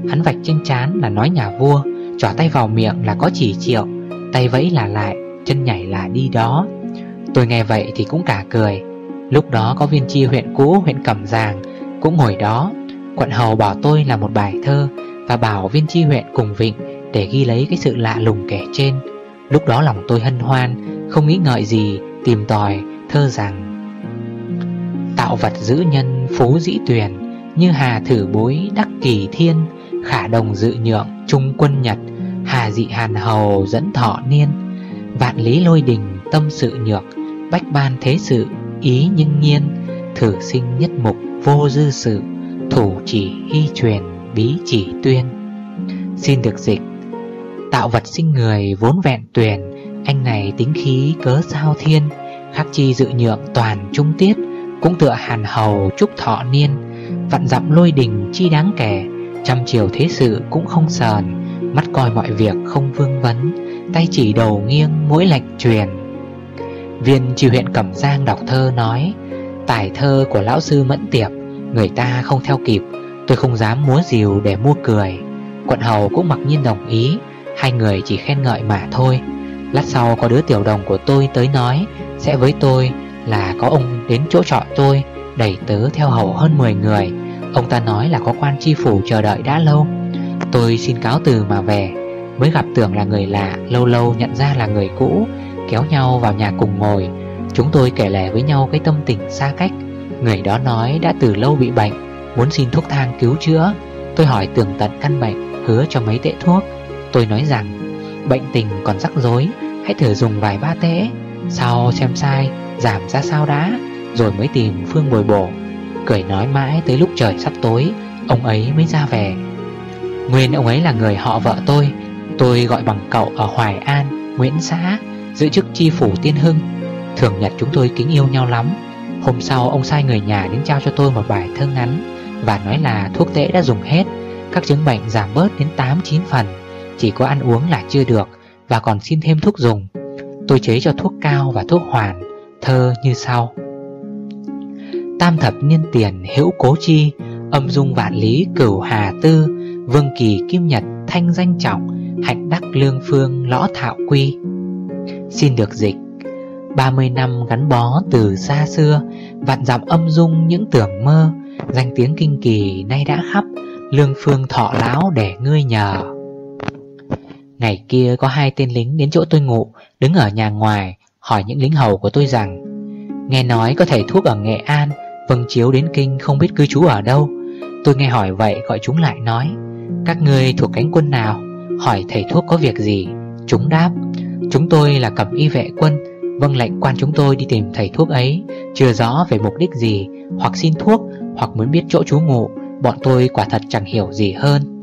Hắn vạch trên chán là nói nhà vua Trỏ tay vào miệng là có chỉ triệu Tay vẫy là lại Chân nhảy là đi đó. Tôi nghe vậy thì cũng cả cười. Lúc đó có viên chi huyện cũ huyện Cẩm Giàng Cũng ngồi đó. Quận hầu bảo tôi là một bài thơ và bảo viên chi huyện cùng vịnh Để ghi lấy cái sự lạ lùng kể trên. Lúc đó lòng tôi hân hoan, Không nghĩ ngợi gì, Tìm tòi, thơ rằng, Tạo vật giữ nhân phú dĩ tuyển Như hà thử bối đắc kỳ thiên, Khả đồng dự nhượng trung quân nhật, Hà dị hàn hầu dẫn thọ niên, Vạn lý lôi đình tâm sự nhược, Bách ban thế sự ý nhưng nhiên, Thử sinh nhất mục vô dư sự, Thủ chỉ hy truyền bí chỉ tuyên. Xin được dịch. Tạo vật sinh người vốn vẹn tuyển Anh này tính khí cớ sao thiên, Khắc chi dự nhượng toàn trung tiết, Cũng tựa hàn hầu chúc thọ niên. Vặn dặm lôi đình chi đáng kể, Trăm chiều thế sự cũng không sờn, Mắt coi mọi việc không vương vấn, Tay chỉ đầu nghiêng mỗi lệnh truyền. Viên tri huyện Cẩm Giang đọc thơ nói Tài thơ của lão sư Mẫn Tiệp, Người ta không theo kịp Tôi không dám múa rìu để mua cười. Quận hầu cũng mặc nhiên đồng ý. Hai người chỉ khen ngợi mà thôi. Lát sau có đứa tiểu đồng của tôi tới nói, Sẽ với tôi là có ông đến chỗ trọ tôi Đẩy tớ theo hầu hơn 10 người. Ông ta nói là có quan tri phủ chờ đợi đã lâu. Tôi xin cáo từ mà về. Mới gặp tưởng là người lạ, Lâu lâu nhận ra là người cũ, Kéo nhau vào nhà cùng ngồi. Chúng tôi kể lẻ với nhau cái tâm tình xa cách. Người đó nói đã từ lâu bị bệnh. Muốn xin thuốc thang cứu chữa. Tôi hỏi tường tận căn bệnh Hứa cho mấy tệ thuốc. Tôi nói rằng Bệnh tình còn rắc rối Hãy thử dùng vài ba tễ. Sau xem sai Giảm ra sao đã Rồi mới tìm phương bồi bổ. Cười nói mãi tới lúc trời sắp tối Ông ấy mới ra về. Nguyên ông ấy là người họ vợ tôi. Tôi gọi bằng cậu ở Hoài An, Nguyễn Xã Giữ chức chi phủ tiên hưng. Thường nhật chúng tôi kính yêu nhau lắm. Hôm sau ông sai người nhà đến trao cho tôi một bài thơ ngắn. Và nói là thuốc tễ đã dùng hết. Các chứng bệnh giảm bớt đến 8-9 phần. Chỉ có ăn uống là chưa được Và còn xin thêm thuốc dùng. Tôi chế cho thuốc cao và thuốc hoàn, Thơ như sau. Tam thập niên tiền hữu cố chi, Âm dung vạn lý cửu hà tư, Vương kỳ kim nhật thanh danh trọng, Hạnh đắc lương phương lõ thạo quy. Xin được dịch. 30 năm gắn bó từ xa xưa, Vạn dặm âm dung những tưởng mơ Danh tiếng kinh kỳ nay đã khắp, Lương phương thọ lão để ngươi nhờ. Ngày kia có hai tên lính đến chỗ tôi ngủ Đứng ở nhà ngoài, Hỏi những lính hầu của tôi rằng, Nghe nói có thầy thuốc ở Nghệ An Vâng chiếu đến kinh không biết cư trú ở đâu? Tôi nghe hỏi vậy gọi chúng lại nói, Các ngươi thuộc cánh quân nào? Hỏi thầy thuốc có việc gì? Chúng đáp, Chúng tôi là cẩm y vệ quân Vâng lệnh quan chúng tôi đi tìm thầy thuốc ấy, Chưa rõ về mục đích gì, Hoặc xin thuốc hoặc muốn biết chỗ chú ngụ, Bọn tôi quả thật chẳng hiểu gì hơn.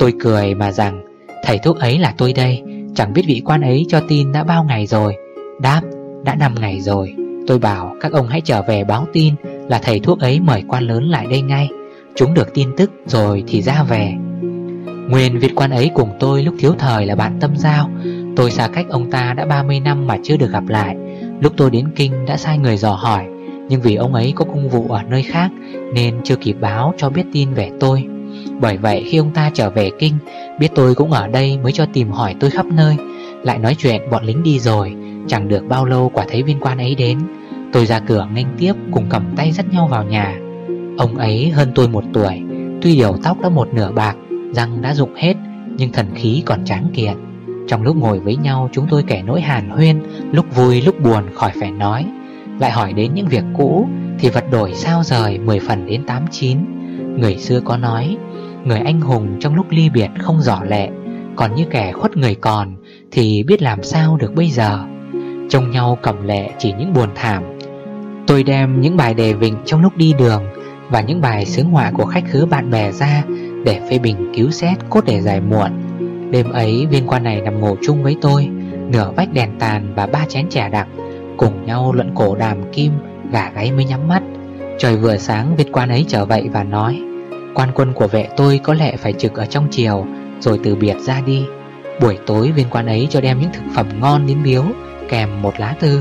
Tôi cười mà rằng, Thầy thuốc ấy là tôi đây, Chẳng biết vị quan ấy cho tin đã bao ngày rồi. Đáp, đã 5 ngày rồi. Tôi bảo, các ông hãy trở về báo tin Là thầy thuốc ấy mời quan lớn lại đây ngay. Chúng được tin tức rồi thì ra về. Nguyên Việt quan ấy cùng tôi lúc thiếu thời là bạn tâm giao. Tôi xa cách ông ta đã 30 năm mà chưa được gặp lại. Lúc tôi đến kinh đã sai người dò hỏi nhưng vì ông ấy có công vụ ở nơi khác, Nên chưa kịp báo cho biết tin về tôi. Bởi vậy khi ông ta trở về kinh, Biết tôi cũng ở đây mới cho tìm hỏi tôi khắp nơi. Lại nói chuyện bọn lính đi rồi, Chẳng được bao lâu quả thấy viên quan ấy đến. Tôi ra cửa nghênh tiếp cùng cầm tay dắt nhau vào nhà. Ông ấy hơn tôi một tuổi, Tuy điều tóc đã một nửa bạc, Răng đã rụng hết, Nhưng thần khí còn tráng kiện. Trong lúc ngồi với nhau chúng tôi kể nỗi hàn huyên, Lúc vui, lúc buồn khỏi phải nói. Lại hỏi đến những việc cũ, Thì vật đổi sao rời 10 phần đến 89 Người xưa có nói, Người anh hùng trong lúc ly biệt không rõ lệ, Còn như kẻ khuất người còn, Thì biết làm sao được bây giờ? Trông nhau cầm lệ chỉ những buồn thảm. Tôi đem những bài đề vịnh trong lúc đi đường Và những bài sướng họa của khách khứa bạn bè ra Để phê bình cứu xét cốt để giải muộn. Đêm ấy, viên quan này nằm ngủ chung với tôi, Nửa vách đèn tàn và ba chén trà đặc. Cùng nhau luận cổ đàm kim, Gà gáy mới nhắm mắt. Trời vừa sáng viên quan ấy trở vậy và nói, Quan quân của vệ tôi có lẽ phải trực ở trong chiều Rồi từ biệt ra đi. Buổi tối, viên quan ấy cho đem những thực phẩm ngon đến biếu, Kèm một lá thư.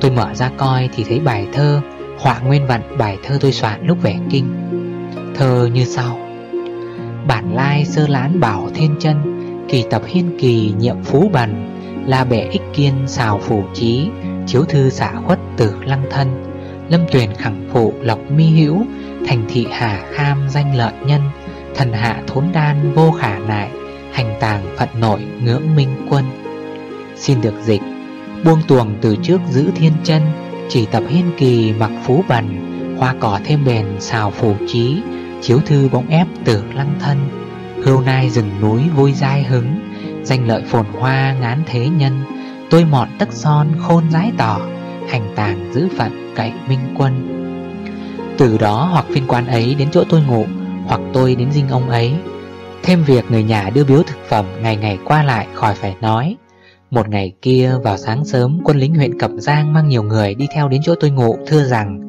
Tôi mở ra coi thì thấy bài thơ, Họa nguyên vặn bài thơ tôi soạn lúc về kinh. Thơ như sau. Bản lai sơ lán bảo thiên chân, Kỳ tập hiên kỳ nhiệm phú bần La bệ ích kiên xào phủ trí Chiếu thư xả khuất từ lăng thân, Lâm tuyền khẳng phụ lộc mi hữu, Thành thị hà kham danh lợi nhân, Thần hạ thốn đan vô khả nại, Hành tàng phận nội ngưỡng minh quân. Xin được dịch, Buông tuồng từ trước giữ thiên chân, Chỉ tập hiên kỳ mặc phú bần, Hoa cỏ thêm bền xào phủ trí, Chiếu thư bóng ép tử lăng thân. Hưu nai rừng núi vui dai hứng, Danh lợi phồn hoa ngán thế nhân Tôi mọn tất son khôn rái tỏ, Hành tàng giữ phận cậy minh quân. Từ đó hoặc phiên quan ấy đến chỗ tôi ngủ, Hoặc tôi đến dinh ông ấy. Thêm việc người nhà đưa biếu thực phẩm Ngày ngày qua lại khỏi phải nói. Một ngày kia vào sáng sớm, Quân lính huyện Cẩm Giang mang nhiều người Đi theo đến chỗ tôi ngủ, thưa rằng,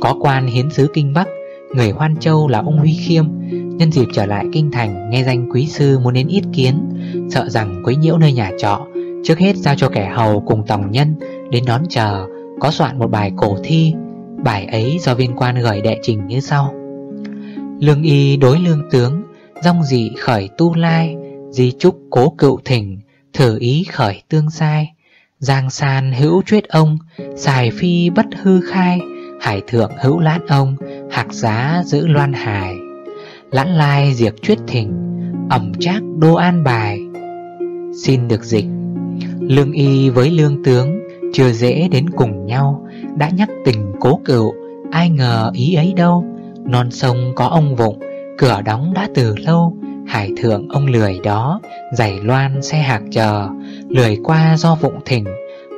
Có quan hiến sứ Kinh Bắc, Người Hoan Châu là ông Huy Khiêm. Nhân dịp trở lại kinh thành, Nghe danh quý sư muốn đến ít kiến, Sợ rằng quấy nhiễu nơi nhà trọ Trước hết giao cho kẻ hầu cùng tòng nhân Đến đón chờ, Có soạn một bài cổ thi. Bài ấy do viên quan gửi đệ trình như sau. Lương y đối lương tướng, Dòng dị khởi tu lai, Di trúc cố cựu thỉnh, Thử ý khởi tương sai. Giang san hữu truyết ông, Xài phi bất hư khai, Hải thượng hữu lát ông, Hạc giá giữ loan hải. Lãn lai diệt truyết thỉnh, Ẩm trác đô an bài. Xin được dịch. Lương y với lương tướng Chưa dễ đến cùng nhau, Đã nhắc tình cố cựu, Ai ngờ ý ấy đâu. Non sông có ông vụng, Cửa đóng đã từ lâu, Hải thượng ông lười đó Giày loan xe hạc chờ, Lười qua do vụng thỉnh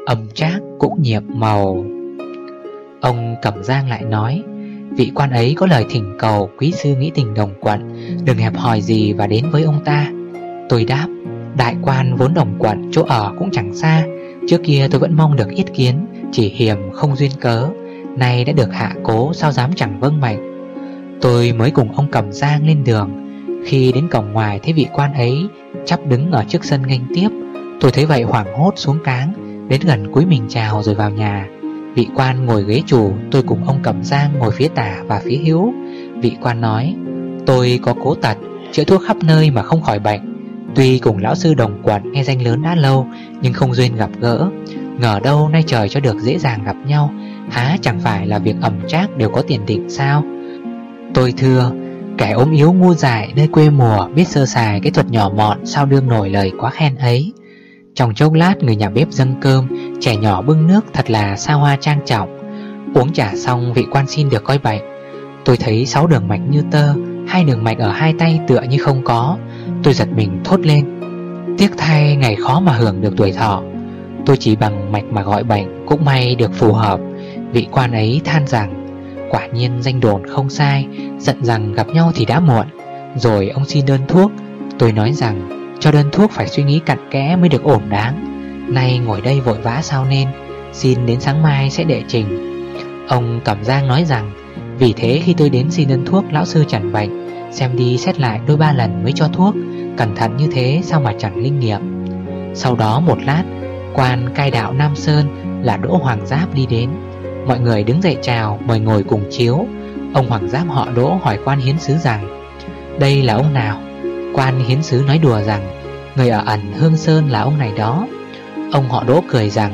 Âm trác cũng nhiệm màu. Ông Cẩm Giang lại nói, Vị quan ấy có lời thỉnh cầu Quý sư nghĩ tình đồng quận, Đừng hẹp hòi gì và đến với ông ta. Tôi đáp Đại quan vốn đồng quận, chỗ ở cũng chẳng xa. Trước kia tôi vẫn mong được ít kiến, Chỉ hiểm không duyên cớ. Nay đã được hạ cố, sao dám chẳng vâng mệnh? Tôi mới cùng ông cầm giang lên đường. Khi đến cổng ngoài thấy vị quan ấy Chắp đứng ở trước sân nghênh tiếp, Tôi thấy vậy hoảng hốt xuống cáng, Đến gần cúi mình chào rồi vào nhà. Vị quan ngồi ghế chủ, Tôi cùng ông cầm giang ngồi phía tả và phía hữu. Vị quan nói, Tôi có cố tật, Chữa thuốc khắp nơi mà không khỏi bệnh. Tuy cùng lão sư đồng quận nghe danh lớn đã lâu, Nhưng không duyên gặp gỡ. Ngờ đâu nay trời cho được dễ dàng gặp nhau, Há chẳng phải là việc ẩm trác đều có tiền định sao? Tôi thưa, Kẻ ốm yếu ngu dại nơi quê mùa Biết sơ sài cái thuật nhỏ mọn Sao đương nổi lời quá khen ấy. Trong chốc lát người nhà bếp dâng cơm, Trẻ nhỏ bưng nước thật là xa hoa trang trọng. Uống trà xong vị quan xin được coi bệnh Tôi thấy sáu đường mạch như tơ, Hai đường mạch ở hai tay tựa như không có. Tôi giật mình thốt lên. Tiếc thay ngày khó mà hưởng được tuổi thọ. Tôi chỉ bằng mạch mà gọi bệnh Cũng may được phù hợp. Vị quan ấy than rằng, Quả nhiên danh đồn không sai, Giận rằng gặp nhau thì đã muộn. Rồi ông xin đơn thuốc. Tôi nói rằng, cho đơn thuốc phải suy nghĩ cặn kẽ mới được ổn đáng. Nay ngồi đây vội vã sao nên, Xin đến sáng mai sẽ đệ trình. Ông Cẩm Giang nói rằng, Vì thế khi tôi đến xin đơn thuốc, lão sư chẳng bệnh Xem đi xét lại đôi ba lần mới cho thuốc, Cẩn thận như thế sao mà chẳng linh nghiệm. Sau đó một lát, Quan cai đạo Nam Sơn là Đỗ Hoàng Giáp đi đến. Mọi người đứng dậy chào, mời ngồi cùng chiếu. Ông Hoàng Giáp họ Đỗ hỏi quan hiến sứ rằng, Đây là ông nào? Quan hiến sứ nói đùa rằng, Người ở ẩn Hương Sơn là ông này đó. Ông họ Đỗ cười rằng,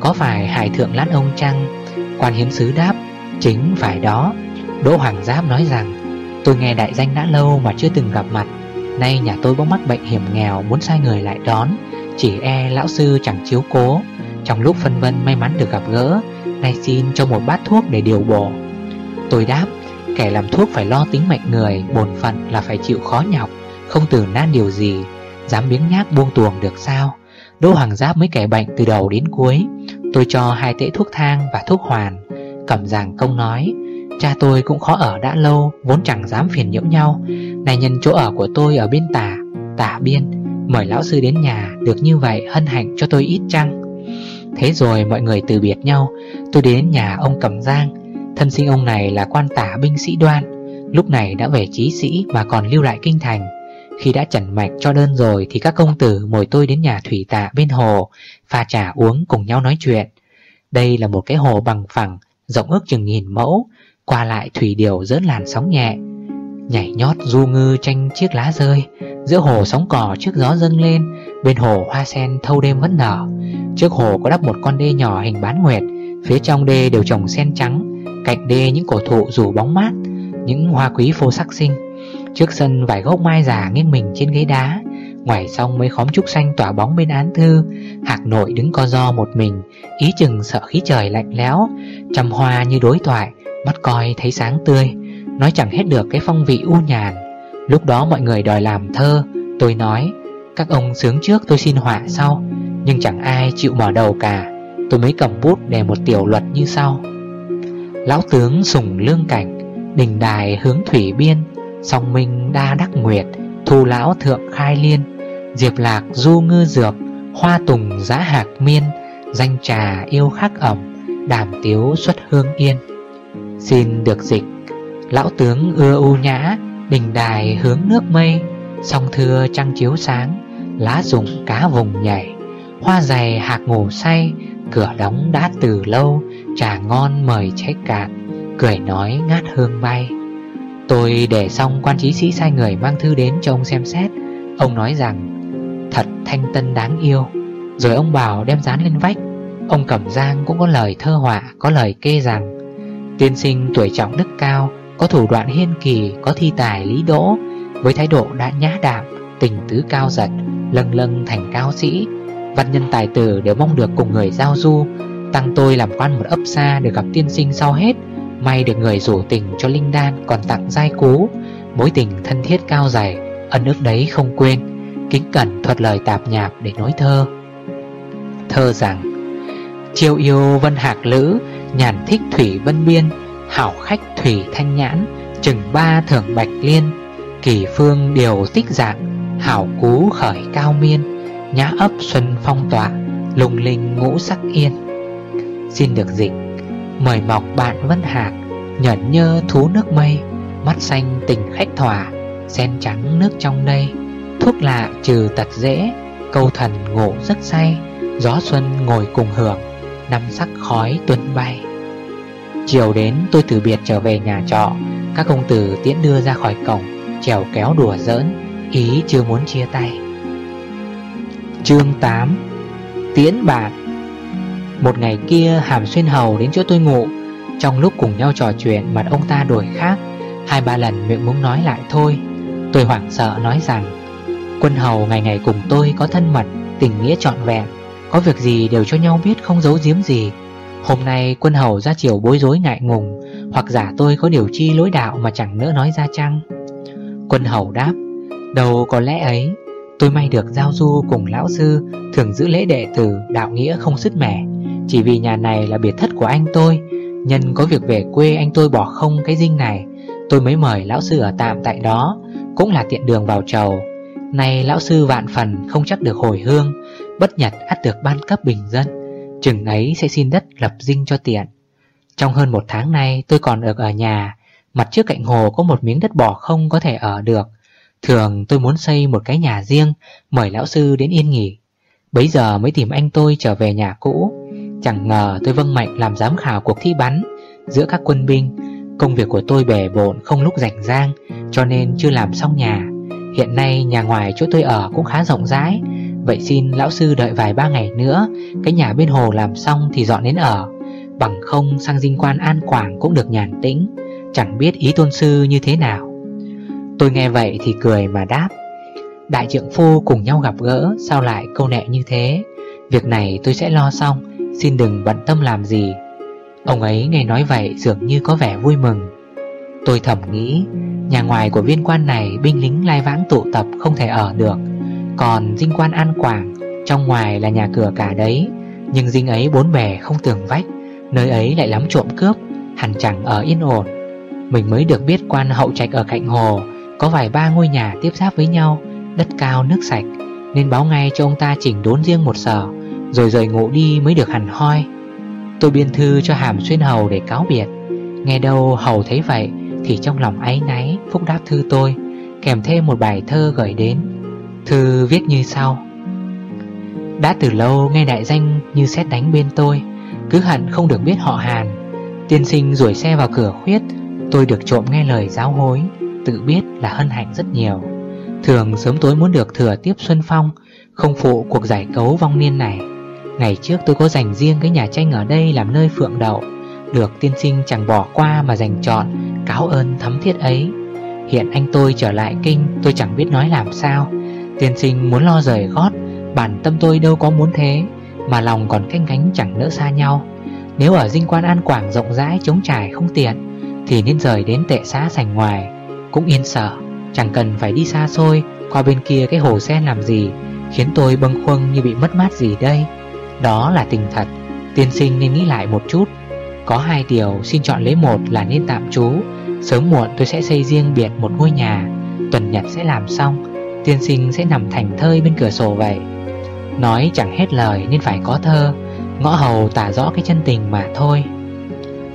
Có phải hải thượng lát ông chăng? Quan hiến sứ đáp, Chính phải đó. Đỗ Hoàng Giáp nói rằng Tôi nghe đại danh đã lâu mà chưa từng gặp mặt. Nay nhà tôi bỗng mắc bệnh hiểm nghèo, Muốn sai người lại đón. Chỉ e lão sư chẳng chiếu cố. Trong lúc phân vân may mắn được gặp gỡ, Nay xin cho một bát thuốc để điều bổ. Tôi đáp, Kẻ làm thuốc phải lo tính mệnh người Bồn phận là phải chịu khó nhọc, Không từ nan điều gì. Dám biếng nhác buông tuồng được sao? Đỗ Hoàng Giáp mới kẻ bệnh từ đầu đến cuối. Tôi cho hai tệ thuốc thang và thuốc hoàn. Cẩm giảng công nói Cha tôi cũng khó ở đã lâu, Vốn chẳng dám phiền nhiễu nhau. Này nhân chỗ ở của tôi ở bên tả Tả biên, Mời lão sư đến nhà, Được như vậy hân hạnh cho tôi ít chăng? Thế rồi mọi người từ biệt nhau, Tôi đến nhà ông Cẩm Giang. Thân sinh ông này là quan tả binh sĩ đoan, Lúc này đã về trí sĩ Mà còn lưu lại kinh thành. Khi đã chẩn mạch cho đơn rồi Thì các công tử mời tôi đến nhà thủy tạ bên hồ, Pha trà uống cùng nhau nói chuyện. Đây là một cái hồ bằng phẳng, Rộng ước chừng nghìn mẫu qua lại thủy điều dớn làn sóng nhẹ, Nhảy nhót du ngư tranh chiếc lá rơi. Giữa hồ sóng cỏ trước gió dâng lên, Bên hồ hoa sen thâu đêm vẫn nở. Trước hồ có đắp một con đê nhỏ hình bán nguyệt, Phía trong đê đều trồng sen trắng, Cạnh đê những cổ thụ rủ bóng mát, Những hoa quý phô sắc xinh. Trước sân vài gốc mai già nghiêng mình trên ghế đá, Ngoài sông mấy khóm trúc xanh tỏa bóng bên án thư. Hạc nội đứng co do một mình, Ý chừng sợ khí trời lạnh lẽo, Trăm hoa như đối thoại Mắt coi thấy sáng tươi. Nói chẳng hết được cái phong vị u nhàn. Lúc đó mọi người đòi làm thơ, Tôi nói, Các ông sướng trước tôi xin họa sau. Nhưng chẳng ai chịu mở đầu cả. Tôi mới cầm bút để một tiểu luật như sau. Lão tướng sùng lương cảnh, Đình đài hướng thủy biên, Song minh đa đắc nguyệt, Thu lão thượng khai liên, Diệp lạc du ngư dược, Hoa tùng giã hạc miên, Danh trà yêu khắc ẩm, Đàm tiếu xuất hương yên. Xin được dịch, Lão tướng ưa u nhã, Đình đài hướng nước mây. Song thưa trăng chiếu sáng, Lá rụng cá vùng nhảy. Hoa dày hạc ngủ say, Cửa đóng đã từ lâu, Trà ngon mời cháy cạn, Cười nói ngát hương bay. Tôi để xong quan trí sĩ sai người mang thư đến cho ông xem xét. Ông nói rằng, Thật thanh tân đáng yêu. Rồi ông bảo đem dán lên vách. Ông Cẩm Giang cũng có lời thơ họa, Có lời kê rằng Tiên sinh tuổi trọng đức cao, Có thủ đoạn hiên kỳ, Có thi tài lý đỗ. Với thái độ đã nhã đạm, Tình tứ cao giật, Lâng lâng thành cao sĩ, Văn nhân tài tử đều mong được cùng người giao du. Tăng tôi làm quan một ấp xa Được gặp tiên sinh sau hết, May được người rủ tình cho Linh Đan Còn tặng giai cú. Mối tình thân thiết cao dày, Ân ước đấy không quên, Kính cẩn thuật lời tạp nhạp để nói thơ. Thơ rằng Chiêu yêu vân hạc lữ, Nhàn thích thủy vân biên, Hảo khách thủy thanh nhãn, Chừng ba thưởng bạch liên, Kỳ phương điều tích dạng, Hảo cú khởi cao miên, Nhã ấp xuân phong tỏa Lùng linh ngũ sắc yên. Xin được dịch. Mời mọc bạn vân hạc Nhẫn nhơ thú nước mây, Mắt xanh tình khách thỏa, Sen trắng nước trong đây. Thuốc lạ trừ tật dễ, Câu thần ngủ rất say, Gió xuân ngồi cùng hưởng. Năm sắc khói tuấn bay. Chiều đến, tôi từ biệt trở về nhà trọ. Các công tử tiễn đưa ra khỏi cổng, Trèo kéo đùa giỡn, Ý chưa muốn chia tay. Chương 8 Tiễn bạc Một ngày kia, Hàm Xuyên Hầu đến chỗ tôi ngủ. Trong lúc cùng nhau trò chuyện, Mặt ông ta đổi khác. Hai ba lần miệng muốn nói lại thôi. Tôi hoảng sợ nói rằng, Quân hầu ngày ngày cùng tôi có thân mật, Tình nghĩa trọn vẹn. Có việc gì đều cho nhau biết không giấu giếm gì. Hôm nay quân hầu ra chiều bối rối ngại ngùng, Hoặc giả tôi có điều chi lối đạo mà chẳng nỡ nói ra chăng? Quân hầu đáp đầu có lẽ ấy. Tôi may được giao du cùng lão sư, Thường giữ lễ đệ tử, đạo nghĩa không sứt mẻ. Chỉ vì nhà này là biệt thất của anh tôi, Nhân có việc về quê anh tôi bỏ không cái dinh này. Tôi mới mời lão sư ở tạm tại đó, Cũng là tiện đường vào trầu Nay lão sư vạn phần không chắc được hồi hương Bất nhật ắt được ban cấp bình dân, Chừng ấy sẽ xin đất lập dinh cho tiện. Trong hơn một tháng nay, tôi còn được ở nhà, Mặt trước cạnh hồ có một miếng đất bỏ không có thể ở được. Thường tôi muốn xây một cái nhà riêng, Mời lão sư đến yên nghỉ. Bấy giờ mới tìm anh tôi trở về nhà cũ. Chẳng ngờ tôi vâng mệnh làm giám khảo cuộc thi bắn Giữa các quân binh. Công việc của tôi bể bộn không lúc rảnh rang, Cho nên chưa làm xong nhà. Hiện nay nhà ngoài chỗ tôi ở cũng khá rộng rãi Vậy xin lão sư đợi vài ba ngày nữa, Cái nhà bên hồ làm xong thì dọn đến ở. Bằng không, sang dinh quan an quảng cũng được nhàn tĩnh, Chẳng biết ý tôn sư như thế nào. Tôi nghe vậy thì cười mà đáp, Đại trượng phu cùng nhau gặp gỡ, Sao lại câu nệ như thế? Việc này tôi sẽ lo xong, Xin đừng bận tâm làm gì. Ông ấy nghe nói vậy dường như có vẻ vui mừng. Tôi thầm nghĩ, Nhà ngoài của viên quan này Binh lính lai vãng tụ tập không thể ở được còn dinh quan An Quảng, Trong ngoài là nhà cửa cả đấy. Nhưng dinh ấy bốn bề không tường vách, Nơi ấy lại lắm trộm cướp, Hẳn chẳng ở yên ổn. Mình mới được biết quan hậu trạch ở cạnh hồ, Có vài ba ngôi nhà tiếp giáp với nhau, Đất cao nước sạch, Nên báo ngay cho ông ta chỉnh đốn riêng một sở, Rồi rời ngủ đi mới được hẳn hoi. Tôi biên thư cho hàm xuyên hầu để cáo biệt. Nghe đâu hầu thấy vậy, Thì trong lòng áy náy, phúc đáp thư tôi, Kèm thêm một bài thơ gửi đến. Thư viết như sau. Đã từ lâu nghe đại danh như xét đánh bên tôi, Cứ hận không được biết họ Hàn. Tiên sinh rủi xe vào cửa khuyết, Tôi được trộm nghe lời giáo hối, Tự biết là hân hạnh rất nhiều. Thường sớm tối muốn được thừa tiếp Xuân Phong, Không phụ cuộc giải cấu vong niên này. Ngày trước tôi có dành riêng cái nhà tranh ở đây làm nơi phượng đậu, Được tiên sinh chẳng bỏ qua mà dành chọn, Cáo ơn thấm thiết ấy. Hiện anh tôi trở lại kinh, tôi chẳng biết nói làm sao. Tiên sinh muốn lo rời gót, Bản tâm tôi đâu có muốn thế, Mà lòng còn canh cánh chẳng nỡ xa nhau. Nếu ở dinh quan an quảng rộng rãi chống trải không tiện, Thì nên rời đến tệ xã sành ngoài, Cũng yên sở. Chẳng cần phải đi xa xôi, Qua bên kia cái hồ sen làm gì, Khiến tôi bâng khuâng như bị mất mát gì đây. Đó là tình thật. Tiên sinh nên nghĩ lại một chút. Có hai điều xin chọn lấy một là nên tạm trú. Sớm muộn tôi sẽ xây riêng biệt một ngôi nhà. Tuần nhật sẽ làm xong. Tiên sinh sẽ nằm thành thơi bên cửa sổ vậy. Nói chẳng hết lời nên phải có thơ, Ngõ hầu tả rõ cái chân tình mà thôi.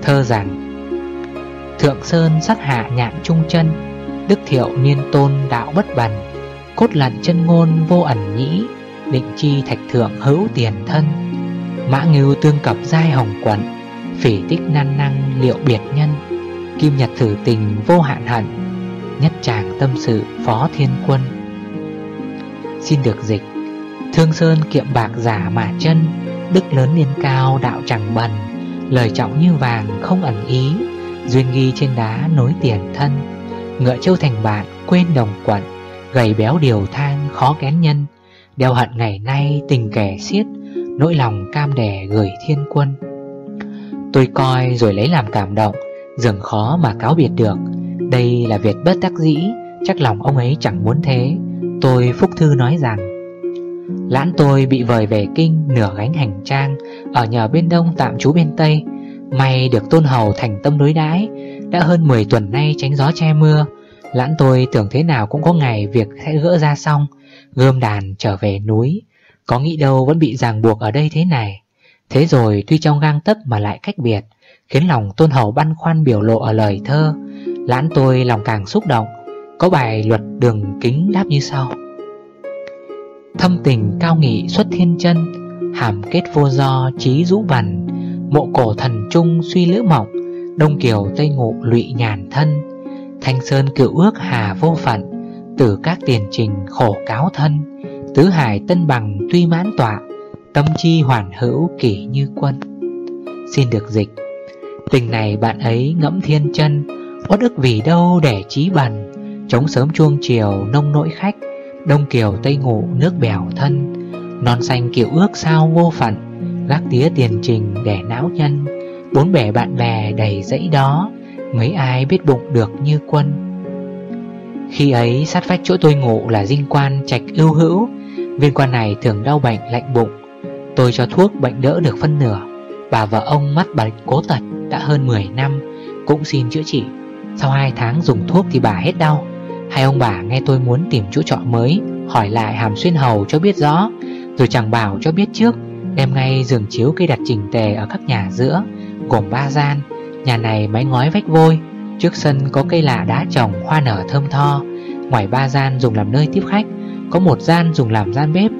Thơ rằng, Thượng sơn sắc hạ nhạn trung chân, Đức thiệu niên tôn đạo bất bần, Cốt lặn chân ngôn vô ẩn nhĩ, Định chi thạch thượng hữu tiền thân, Mã ngưu tương cập giai hồng quận, Phỉ tích nan năng liệu biệt nhân, Kim nhật thử tình vô hạn hận, Nhất chàng tâm sự phó thiên quân. Xin được dịch. Thương sơn kiệm bạc giả mà chân, Đức lớn niên cao đạo chẳng bần. Lời trọng như vàng không ẩn ý, Duyên ghi trên đá nối tiền thân. Ngựa châu thành bạn quên đồng quận, Gầy béo điều thang khó kén nhân. Đeo hận ngày nay tình kẻ xiết, Nỗi lòng cam đẻ gửi thiên quân. Tôi coi rồi lấy làm cảm động, Dường khó mà cáo biệt được. Đây là việc bất đắc dĩ, Chắc lòng ông ấy chẳng muốn thế. Tôi phúc thư nói rằng, Lãn tôi bị vời về kinh nửa gánh hành trang Ở nhờ bên đông tạm trú bên tây. May được tôn hầu thành tâm đối đãi, Đã hơn 10 tuần nay tránh gió che mưa. Lãn tôi tưởng thế nào cũng có ngày việc sẽ gỡ ra xong, Gươm đàn trở về núi. Có nghĩ đâu vẫn bị ràng buộc ở đây thế này. Thế rồi tuy trong gang tấc mà lại cách biệt, Khiến lòng tôn hầu băn khoăn biểu lộ ở lời thơ. Lãn tôi lòng càng xúc động có bài luật đường kính đáp như sau. Thâm tình cao nghị xuất thiên chân, Hàm kết vô do trí rũ bẩn Mộ cổ thần trung suy lữ mộng, Đông kiều tây ngụ lụy nhàn thân, Thanh sơn cựu ước hà vô phận, Tử các tiền trình khổ cáo thân, Tứ hải tân bằng tuy mãn tọa, Tâm chi hoàn hữu kỷ như quân. Xin được dịch. Tình này bạn ấy ngẫm thiên chân, Uất ức vì đâu để trí bần? Trống sớm chuông chiều nông nỗi khách, Đông kiều tây ngủ nước bèo thân. Non xanh kiểu ước sao vô phận, Gác tía tiền trình để não nhân. Bốn bể bạn bè đầy dãy đó, Mấy ai biết bụng được như quân. Khi ấy, sát vách chỗ tôi ngủ là dinh quan trạch ưu hữu. Viên quan này thường đau bệnh lạnh bụng. Tôi cho thuốc bệnh đỡ được phân nửa. Bà vợ ông mắt bệnh cố tật đã hơn 10 năm, Cũng xin chữa trị. Sau 2 tháng dùng thuốc thì bà hết đau. Hai ông bà nghe tôi muốn tìm chỗ trọ mới, Hỏi lại hàm xuyên hầu cho biết rõ. Rồi chẳng bảo cho biết trước Đem ngay giường chiếu cây đặt chỉnh tề ở các nhà giữa, Gồm ba gian, Nhà này mái ngói vách vôi. Trước sân có cây lạ đá trồng hoa nở thơm tho, Ngoài ba gian dùng làm nơi tiếp khách, Có một gian dùng làm gian bếp.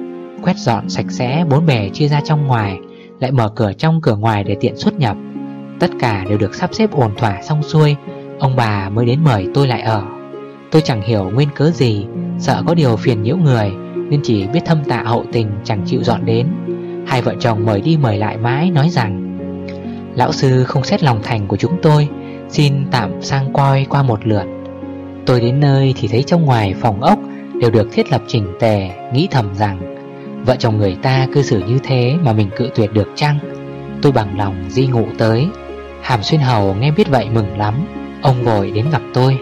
Quét dọn sạch sẽ bốn bề chia ra trong ngoài, Lại mở cửa trong cửa ngoài để tiện xuất nhập. Tất cả đều được sắp xếp ổn thỏa xong xuôi, Ông bà mới đến mời tôi lại ở. Tôi chẳng hiểu nguyên cớ gì, Sợ có điều phiền nhiễu người, Nên chỉ biết thâm tạ hậu tình chẳng chịu dọn đến. Hai vợ chồng mời đi mời lại mãi nói rằng, Lão sư không xét lòng thành của chúng tôi, Xin tạm sang coi qua một lượt. Tôi đến nơi thì thấy trong ngoài phòng ốc đều được thiết lập chỉnh tề, Nghĩ thầm rằng, Vợ chồng người ta cư xử như thế mà mình cự tuyệt được chăng? Tôi bằng lòng di ngụ tới. Hàm xuyên hầu nghe biết vậy mừng lắm, Ông vội đến gặp tôi.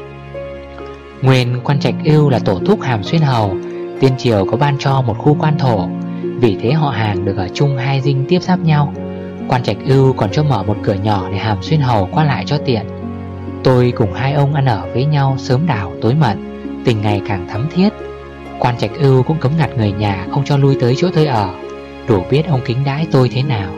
Nguyên quan trạch yêu là tổ thúc hàm xuyên hầu, Tiên triều có ban cho một khu quan thổ. Vì thế họ hàng được ở chung hai dinh tiếp giáp nhau. Quan trạch ưu còn cho mở một cửa nhỏ để hàm xuyên hầu qua lại cho tiện. Tôi cùng hai ông ăn ở với nhau sớm đảo tối mận, Tình ngày càng thắm thiết. Quan trạch ưu cũng cấm ngặt người nhà không cho lui tới chỗ tôi ở, Đủ biết ông kính đãi tôi thế nào.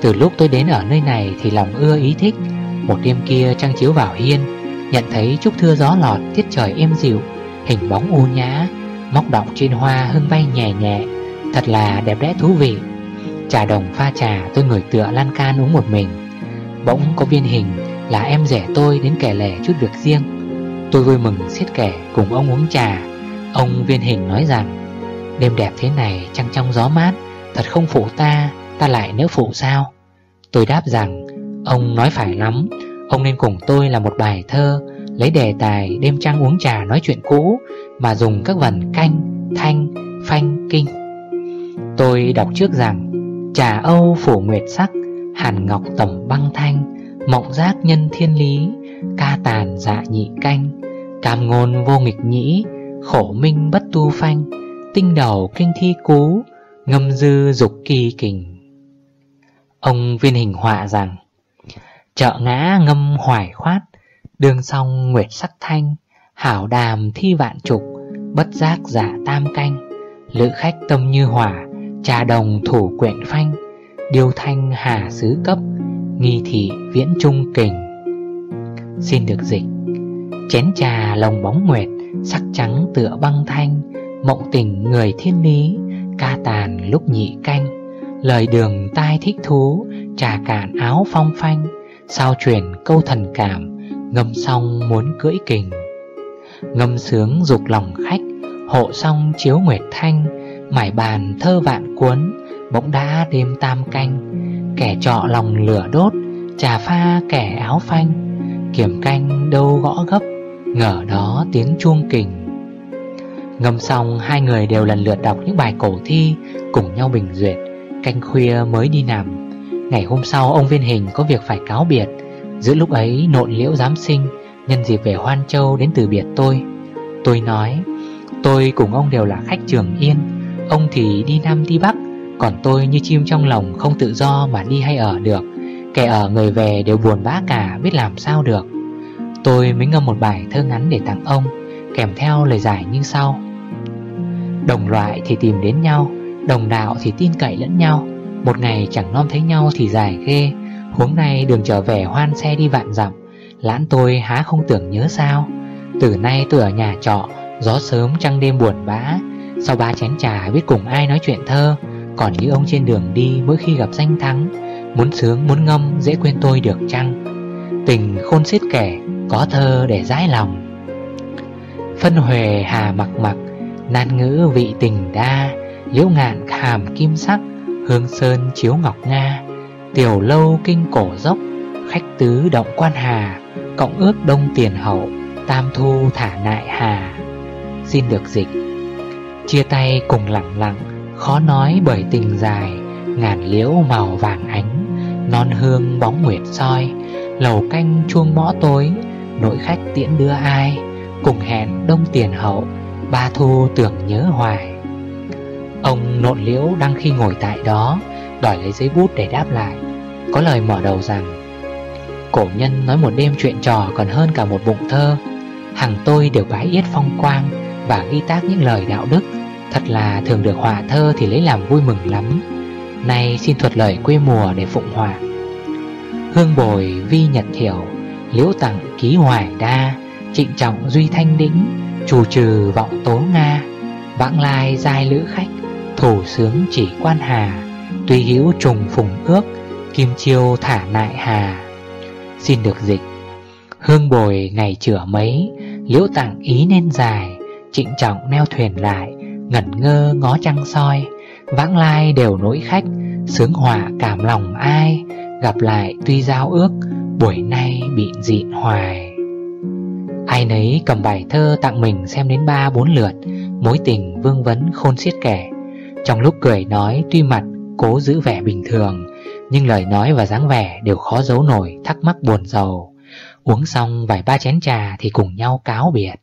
Từ lúc tôi đến ở nơi này thì lòng ưa ý thích, Một đêm kia trăng chiếu vào hiên Nhận thấy chút thưa gió lọt, tiết trời êm dịu, Hình bóng u nhã, Móc động trên hoa hương bay nhẹ nhẹ. Thật là đẹp đẽ thú vị. Trà đồng pha trà, tôi ngồi tựa lan can uống một mình. Bỗng có viên hình là em rẻ tôi đến kể lẻ chút việc riêng. Tôi vui mừng xiết kẻ cùng ông uống trà. Ông viên hình nói rằng, Đêm đẹp thế này, trăng trong gió mát, Thật không phụ ta Ta lại nếu phụ sao? Tôi đáp rằng, Ông nói phải lắm Ông nên cùng tôi là một bài thơ Lấy đề tài đêm trăng uống trà nói chuyện cũ Mà dùng các vần canh, thanh, phanh, kinh. Tôi đọc trước rằng Trà Âu phủ nguyệt sắc Hàn ngọc tầm băng thanh Mộng giác nhân thiên lý Ca tàn dạ nhị canh Cam ngôn vô nghịch nhĩ Khổ minh bất tu phanh Tinh đầu kinh thi cú Ngâm dư dục kỳ kình. Ông viên hình họa rằng Chợ ngã ngâm hoài khoát, Đường song nguyệt sắc thanh, Hảo đàm thi vạn trục, Bất giác giả tam canh. Lữ khách tâm như hỏa, Trà đồng thủ quyện phanh. Điêu thanh hà sứ cấp, Nghi thị viễn trung kình. Xin được dịch, Chén trà lồng bóng nguyệt, Sắc trắng tựa băng thanh. Mộng tình người thiên lý, Ca tàn lúc nhị canh. Lời đường tai thích thú, Trà cạn áo phong phanh. Sao truyền câu thần cảm, Ngâm xong muốn cưỡi kình. Ngâm sướng dục lòng khách, Hộ xong chiếu nguyệt thanh. Mải bàn thơ vạn cuốn, Bỗng đã đêm tam canh. Kẻ trọ lòng lửa đốt, Trà pha kẻ áo phanh. Kiểm canh đâu gõ gấp, Ngờ đó tiếng chuông kình. Ngâm xong hai người đều lần lượt đọc những bài cổ thi, Cùng nhau bình duyệt. Canh khuya mới đi nằm Ngày hôm sau, ông viên hình có việc phải cáo biệt. Giữa lúc ấy nộn liễu giám sinh, Nhân dịp về Hoan Châu đến từ biệt tôi. Tôi nói, Tôi cùng ông đều là khách trường yên. Ông thì đi Nam, đi Bắc, Còn tôi như chim trong lòng không tự do mà đi hay ở được. Kẻ ở người về đều buồn bã cả, biết làm sao được. Tôi mới ngâm một bài thơ ngắn để tặng ông, Kèm theo lời giải như sau. Đồng loại thì tìm đến nhau, Đồng đạo thì tin cậy lẫn nhau. Một ngày chẳng nom thấy nhau thì dài ghê. Huống nay đường trở về hoan xe đi vạn dặm. Lãn tôi há không tưởng nhớ sao. Từ nay tôi ở nhà trọ, Gió sớm trăng đêm buồn bã. Sau ba chén trà biết cùng ai nói chuyện thơ, Còn như ông trên đường đi mỗi khi gặp danh thắng. Muốn sướng, muốn ngâm, dễ quên tôi được chăng? Tình khôn xiết kẻ, có thơ để giải lòng. Phân huề hà mặc mặc, Nan ngữ vị tình đa. Liễu ngạn hàm kim sắc Hương sơn chiếu ngọc nga, Tiểu lâu kinh cổ dốc, Khách tứ động quan hà, Cộng ước đông tiền hậu, Tam thu thả nại hà. Xin được dịch. Chia tay cùng lặng lặng, Khó nói bởi tình dài, Ngàn liễu màu vàng ánh, Non hương bóng nguyệt soi, Lầu canh chuông mõ tối, Nội khách tiễn đưa ai, Cùng hẹn đông tiền hậu, Ba thu tưởng nhớ hoài. Ông nộn liễu đang khi ngồi tại đó, Đòi lấy giấy bút để đáp lại. Có lời mở đầu rằng, Cổ nhân nói một đêm chuyện trò còn hơn cả một bụng thơ. Hằng tôi đều bái yết phong quang Và ghi tác những lời đạo đức. Thật là thường được họa thơ thì lấy làm vui mừng lắm. Nay xin thuật lời quê mùa để phụng họa. Hương bồi, vi nhật thiểu Liễu tặng, ký hoài đa, Trịnh trọng, duy thanh đĩnh Chủ trừ, vọng tố Nga, Vãng lai, giai lữ khách. Thủ sướng chỉ quan hà, Tuy hữu trùng phùng ước, Kim chiêu thả nại hà. Xin được dịch, Hương bồi ngày chửa mấy, Liễu tặng ý nên dài, Trịnh trọng neo thuyền lại, Ngẩn ngơ ngó trăng soi, Vãng lai đều nỗi khách, Sướng họa cảm lòng ai, Gặp lại tuy giao ước, Buổi nay bị dịn hoài. Ai nấy cầm bài thơ tặng mình xem đến ba bốn lượt, Mối tình vương vấn khôn xiết kẻ. Trong lúc cười nói, tuy mặt cố giữ vẻ bình thường, Nhưng lời nói và dáng vẻ đều khó giấu nổi, thắc mắc buồn giàu Uống xong vài ba chén trà thì cùng nhau cáo biệt.